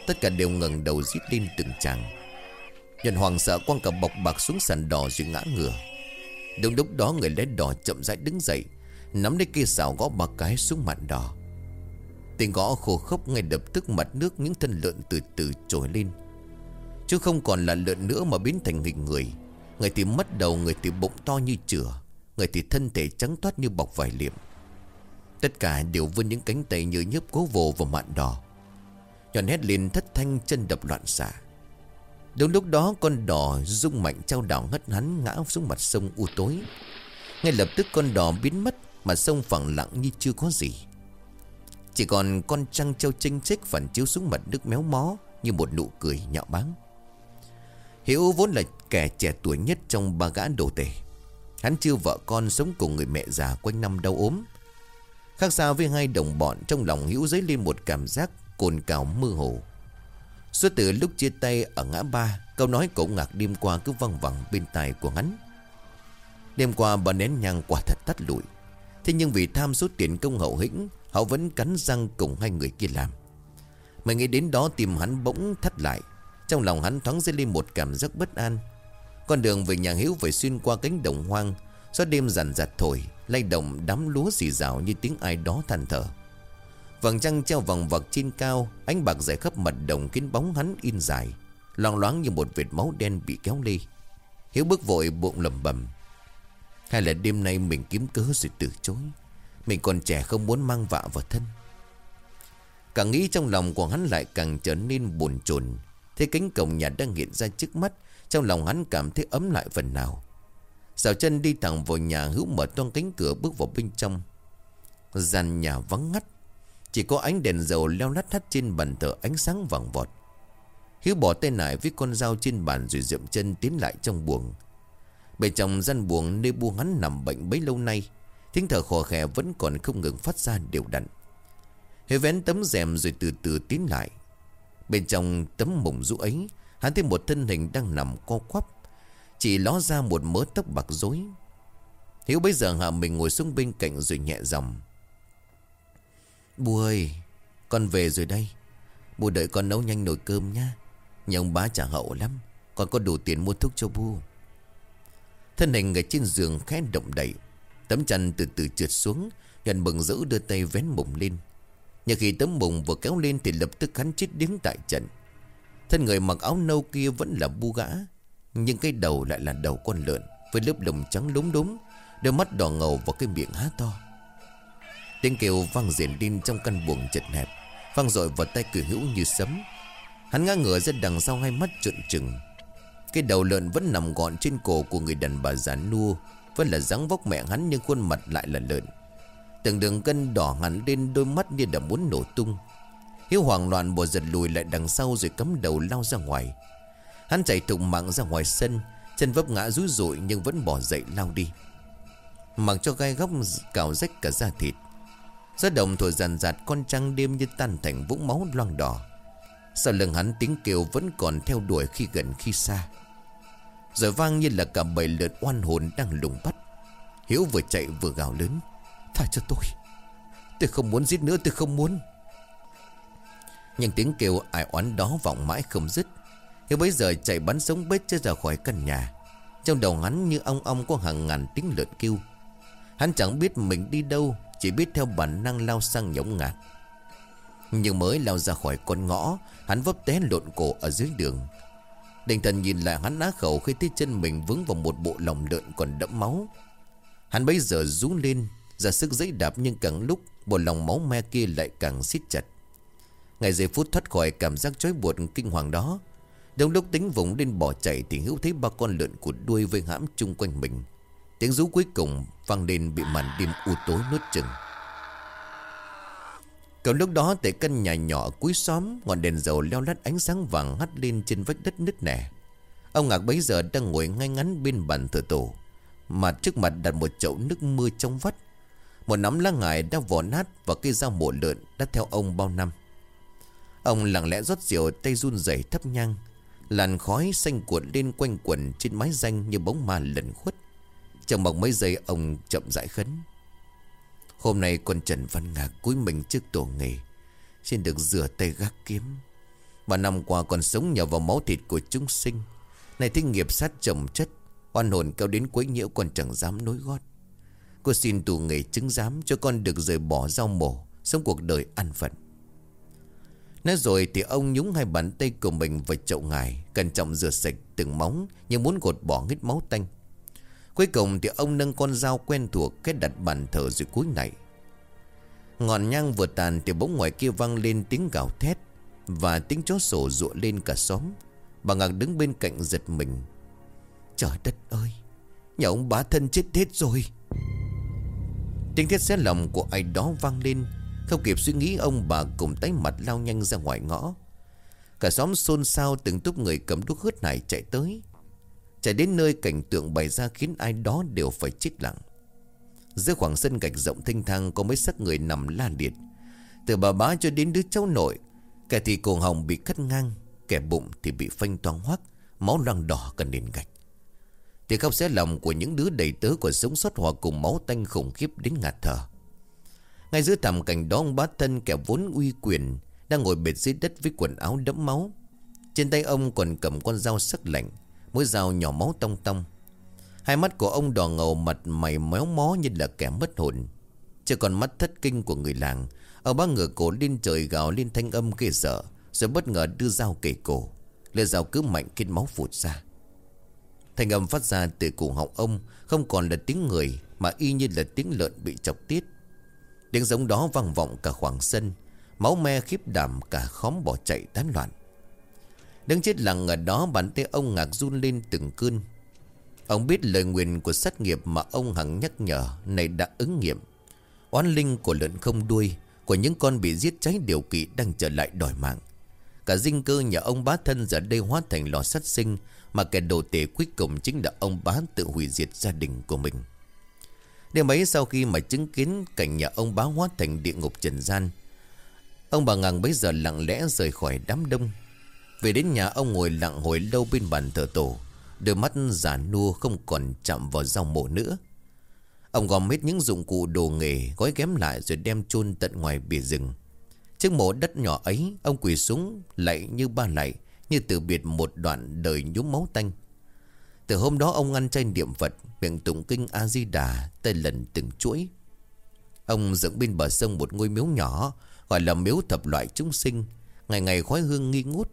Tất cả đều ngẩng đầu rít lên từng chàng Nhân hoàng sợ quăng cả bọc bạc xuống sàn đỏ rồi ngã ngửa. Đúng lúc đó người lái đỏ chậm rãi đứng dậy Nắm lấy cây xào gõ ba cái xuống mặt đỏ. Tiếng gõ khô khốc ngay lập tức mặt nước những thân lợn từ từ trồi lên. Chứ không còn là lợn nữa mà biến thành hình người. Người thì mất đầu, người thì bụng to như chửa Người thì thân thể trắng toát như bọc vải liệm. Tất cả đều vươn những cánh tay như nhớp cố vồ vào mạn đỏ. Nhọn hét lên thất thanh chân đập loạn xạ. Đúng lúc đó, con đỏ rung mạnh trao đảo ngất hắn ngã xuống mặt sông u tối. Ngay lập tức con đỏ biến mất Mà sông phẳng lặng như chưa có gì. Chỉ còn con trăng treo chênh chếch Phản chiếu xuống mặt nước méo mó Như một nụ cười nhạo báng. Hiếu vốn là kẻ trẻ tuổi nhất Trong ba gã đồ tể. Hắn chưa vợ con sống cùng người mẹ già Quanh năm đau ốm. Khác xa với hai đồng bọn, Trong lòng Hiếu dấy lên một cảm giác Cồn cào mơ hồ. Suốt từ lúc chia tay ở ngã ba, Câu nói cổ ngạc đêm qua cứ văng vẳng bên tai của hắn. Đêm qua bà nén nhang quả thật tắt lụi. Thế nhưng vì tham số tiền công hậu hĩnh, Họ vẫn cắn răng cùng hai người kia làm. Mà nghĩ đến đó tìm hắn bỗng thắt lại. Trong lòng hắn thoáng dấy lên một cảm giác bất an. Con đường về nhà Hiếu phải xuyên qua cánh đồng hoang Gió đêm rằn rặt thổi, Lay động đám lúa xì rào như tiếng ai đó than thở. Vầng trăng treo vòng vật trên cao, Ánh bạc rải khắp mặt đồng khiến bóng hắn in dài. Loang loáng như một vệt máu đen bị kéo lê. Hiếu bước vội bụng lầm bầm Hay là đêm nay mình kiếm cớ rồi từ chối? Mình còn trẻ không muốn mang vạ vào thân. Càng nghĩ trong lòng của hắn lại càng trở nên buồn chồn. Thế cánh cổng nhà đang hiện ra trước mắt, Trong lòng hắn cảm thấy ấm lại phần nào. Dạo chân đi thẳng vào nhà hữu mở toan cánh cửa bước vào bên trong. Gian nhà vắng ngắt chỉ có ánh đèn dầu leo lắt thắt trên bàn thờ ánh sáng vàng vọt. Hiếu bỏ tay lại với con dao trên bàn rồi dậm chân tiến lại trong buồng. Bên trong gian buồng nơi buông hắn nằm bệnh bấy lâu nay, Tiếng thở khò khè vẫn còn không ngừng phát ra đều đặn. Hiếu vén tấm rèm rồi từ từ tiến lại. Bên trong tấm mùng rũ ấy, Hắn thấy một thân hình đang nằm co quắp, Chỉ ló ra một mớ tóc bạc rối. Hiếu bây giờ hạ mình ngồi xuống bên cạnh rồi nhẹ dòng Bù ơi Con về rồi đây. Bu đợi con nấu nhanh nồi cơm nha Nhà ông bá trả hậu lắm con có đủ tiền mua thuốc cho bu Thân hình người trên giường khẽ động đậy, Tấm chăn từ từ trượt xuống Nhận bừng giữ đưa tay vén mùng lên. Nhưng khi tấm mùng vừa kéo lên Thì lập tức hắn chết điếng tại trận. Thân người mặc áo nâu kia vẫn là bu gã, Nhưng cái đầu lại là đầu con lợn, Với lớp lồng trắng lúng đốm, Đôi mắt đỏ ngầu và cái miệng há to. Tiếng kêu vang rền lên trong căn buồng chật hẹp, Vang dội vào tay cử hữu như sấm. Hắn ngã ngửa ra đằng sau hai mắt trợn trừng. Cái đầu lợn vẫn nằm gọn trên cổ của người đàn bà già nua, Vẫn là dáng vóc mẹ hắn nhưng khuôn mặt lại là lợn. Từng đường cân đỏ hẳn lên đôi mắt như đã muốn nổ tung. Hiếu hoảng loạn bò giật lùi lại đằng sau rồi cắm đầu lao ra ngoài. Hắn chạy thụng mạng ra ngoài sân, Chân vấp ngã rúi rụi nhưng vẫn bỏ dậy lao đi. Mặc cho gai góc cào rách cả da thịt Gió đồng thổi dàn dạt con trăng đêm như tan thành vũng máu loang đỏ. Sau lưng hắn tiếng kêu vẫn còn theo đuổi khi gần khi xa. Rồi vang như là cả bầy lượt oan hồn đang lùng bắt. Hiếu vừa chạy vừa gào lớn, Tha cho tôi. Tôi không muốn giết nữa, tôi không muốn. Nhưng tiếng kêu ai oán đó vọng mãi không dứt. Hiếu bấy giờ chạy bắn sống bết chưa ra khỏi căn nhà. Trong đầu hắn như ong ong có hàng ngàn tiếng lợn kêu. Hắn chẳng biết mình đi đâu chỉ biết theo bản năng lao sang nhõng ngạc. Nhưng mới lao ra khỏi con ngõ, Hắn vấp té lộn cổ ở dưới đường. Đình thần nhìn lại hắn á khẩu Khi thấy chân mình vướng vào một bộ lòng lợn còn đẫm máu. Hắn bây giờ rú lên, ra sức giấy đạp nhưng càng lúc, bộ lòng máu me kia lại càng siết chặt. Ngày giây phút thoát khỏi cảm giác chói buồn kinh hoàng đó, Đông lúc tính vùng lên bỏ chạy Thì hữu thấy ba con lợn cụt đuôi với hãm chung quanh mình. Tiếng rú cuối cùng vang lên bị màn đêm u tối nuốt chừng. Cậu lúc đó, tại căn nhà nhỏ cuối xóm, Ngọn đèn dầu leo lắt ánh sáng vàng hắt lên trên vách đất nứt nẻ. Ông Ngạc bấy giờ đang ngồi ngay ngắn bên bàn thờ tổ, Mà trước mặt đặt một chậu nước mưa trong vắt. Một nắm lá ngải đã vỏ nát Và cây dao mổ lợn đã theo ông bao năm. Ông lặng lẽ rót rượu Tay run rẩy thấp nhang, Làn khói xanh cuộn lên quanh quần Trên mái danh như bóng ma lẩn khuất. Trong bằng mấy giây, ông chậm rãi khấn. Hôm nay con Trần Văn Ngạc cúi mình trước tổ nghề, Xin được rửa tay gác kiếm. Mà năm qua còn sống nhờ vào máu thịt của chúng sinh. Này thích nghiệp sát chồng chất, Oan hồn kéo đến quấy nhiễu còn chẳng dám nối gót. Cô xin tù nghề chứng giám cho con được rời bỏ rau mổ, Sống cuộc đời an phận. Nói rồi thì ông nhúng hai bàn tay của mình vào chậu ngài Cẩn trọng rửa sạch từng móng Như muốn gột bỏ hết máu tanh. Cuối cùng thì ông nâng con dao quen thuộc kết đặt bàn thờ dưới cuối này. Ngọn nhang vừa tàn thì bỗng ngoài kia vang lên tiếng gào thét Và tiếng chó sổ rụa lên cả xóm. Bà Ngạc đứng bên cạnh giật mình. Trời đất ơi, Nhà ông bá thân chết hết rồi. Tiếng thiết xé lòng của ai đó vang lên. Không kịp suy nghĩ, ông bà cùng tái mặt lao nhanh ra ngoài ngõ. Cả xóm xôn xao từng túc người cầm đuốc hớt này chạy tới. Chạy đến nơi cảnh tượng bày ra khiến ai đó đều phải chết lặng. Giữa khoảng sân gạch rộng thanh thang có mấy xác người nằm la liệt. Từ bà bá cho đến đứa cháu nội, Kẻ thì cổ hồng bị cắt ngang, Kẻ bụng thì bị phanh toang hoắc Máu loang đỏ cần nền gạch. Tiếng khóc xé lòng của những đứa đầy tớ Của sống sót hòa cùng máu tanh khủng khiếp đến ngạt thở. Ngay giữa thảm cảnh đó, ông bá thân kẻ vốn uy quyền Đang ngồi bệt dưới đất với quần áo đẫm máu. Trên tay ông còn cầm con dao sắc lạnh Mỗi dao nhỏ máu tông tông Hai mắt của ông đỏ ngầu, mặt mày méo mó như là kẻ mất hồn. Chưa còn mắt thất kinh của người làng Ông bác ngửa cổ lên trời gào lên thanh âm ghê sợ, Rồi bất ngờ đưa dao kề cổ. Lê dao cứ mạnh khiến máu phụt ra. Thanh âm phát ra từ cổ họng ông, Không còn là tiếng người, Mà y như là tiếng lợn bị chọc tiết. Tiếng giống đó vang vọng cả khoảng sân, Máu me khiếp đảm cả khóm bỏ chạy tán loạn. Đứng chết lặng ở đó bàn tay ông ngạc run lên từng cơn. Ông biết lời nguyện của sát nghiệp mà ông hằng nhắc nhở này đã ứng nghiệm. Oán linh của lợn không đuôi, Của những con bị giết cháy điều kỵ đang trở lại đòi mạng. Cả dinh cơ nhà ông bá thân giờ đây hóa thành lò sát sinh, Mà kẻ đồ tể cuối cùng chính là ông bá tự hủy diệt gia đình của mình. Đêm ấy sau khi mà chứng kiến cảnh nhà ông bá hóa thành địa ngục trần gian, Ông bà ngang bấy giờ lặng lẽ rời khỏi đám đông. Về đến nhà, ông ngồi lặng hồi lâu bên bàn thờ tổ. Đôi mắt giả nua không còn chạm vào dao mộ nữa. Ông gom hết những dụng cụ đồ nghề, Gói ghém lại rồi đem chôn tận ngoài bìa rừng. Trước mộ đất nhỏ ấy, Ông quỳ xuống, lạy như ba lạy, Như từ biệt một đoạn đời nhúm máu tanh. Từ hôm đó, ông ăn chay niệm Phật, Miệng tụng kinh A-di-đà, Tay lần từng chuỗi. Ông dựng bên bờ sông một ngôi miếu nhỏ, Gọi là miếu thập loại chúng sinh. Ngày ngày khói hương nghi ngút.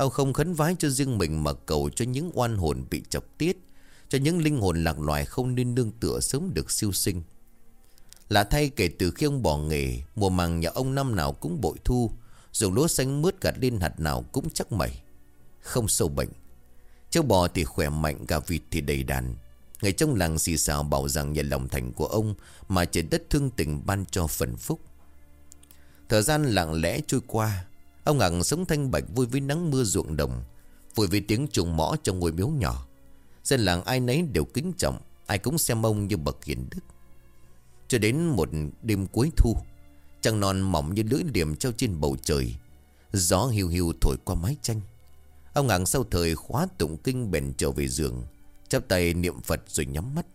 Ông không khấn vái cho riêng mình Mà cầu cho những oan hồn bị chọc tiết, Cho những linh hồn lạc loài không nên nương tựa sớm được siêu sinh. Lạ thay kể từ khi ông bỏ nghề, Mùa màng nhà ông năm nào cũng bội thu Dùng lúa xanh mướt gạt lên hạt nào cũng chắc mẩy, Không sâu bệnh. Châu bò thì khỏe mạnh, Gà vịt thì đầy đàn. Người trong làng xì xào bảo rằng nhờ lòng thành của ông Mà trên đất thương tình ban cho phần phúc. Thời gian lặng lẽ trôi qua Ông ngẳng sống thanh bạch vui với nắng mưa ruộng đồng, Vui với tiếng trùng mõ trong ngôi miếu nhỏ. Dân làng ai nấy đều kính trọng, Ai cũng xem ông như bậc hiền đức. Cho đến một đêm cuối thu, Trăng non mỏng như lưỡi liềm treo trên bầu trời, Gió hiu hiu thổi qua mái tranh. Ông ngẳng sau thời khóa tụng kinh bèn trở về giường, chắp tay niệm Phật rồi nhắm mắt.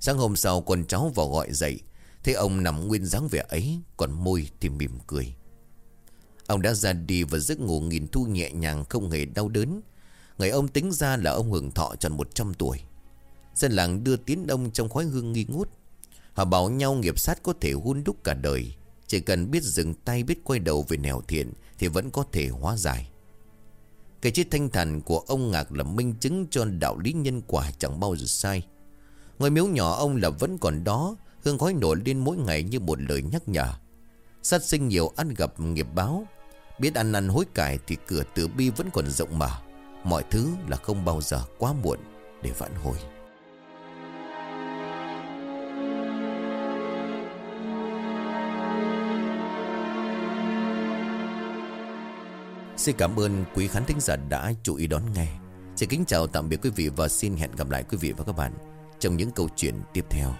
Sáng hôm sau, con cháu vào gọi dậy, Thấy ông nằm nguyên dáng vẻ ấy, Còn môi thì mỉm cười. Ông đã ra đi và giấc ngủ nghìn thu nhẹ nhàng không hề đau đớn. Ngày ông tính ra là ông hưởng thọ tròn 100 tuổi. Dân làng đưa tiến ông trong khói hương nghi ngút. Họ bảo nhau nghiệp sát có thể hun đúc cả đời. Chỉ cần biết dừng tay, biết quay đầu về nẻo thiện Thì vẫn có thể hóa giải. Cái chết thanh thản của ông Ngạc là minh chứng cho đạo lý nhân quả chẳng bao giờ sai. Ngôi miếu nhỏ ông là vẫn còn đó, Hương khói nổi lên mỗi ngày như một lời nhắc nhở. Sát sinh nhiều ăn gặp nghiệp báo Biết ăn năn hối cải thì cửa tử bi vẫn còn rộng mở. Mọi thứ là không bao giờ quá muộn để vãn hồi. Xin cảm ơn quý khán thính giả đã chú ý đón nghe. Xin kính chào tạm biệt quý vị và xin hẹn gặp lại quý vị và các bạn Trong những câu chuyện tiếp theo.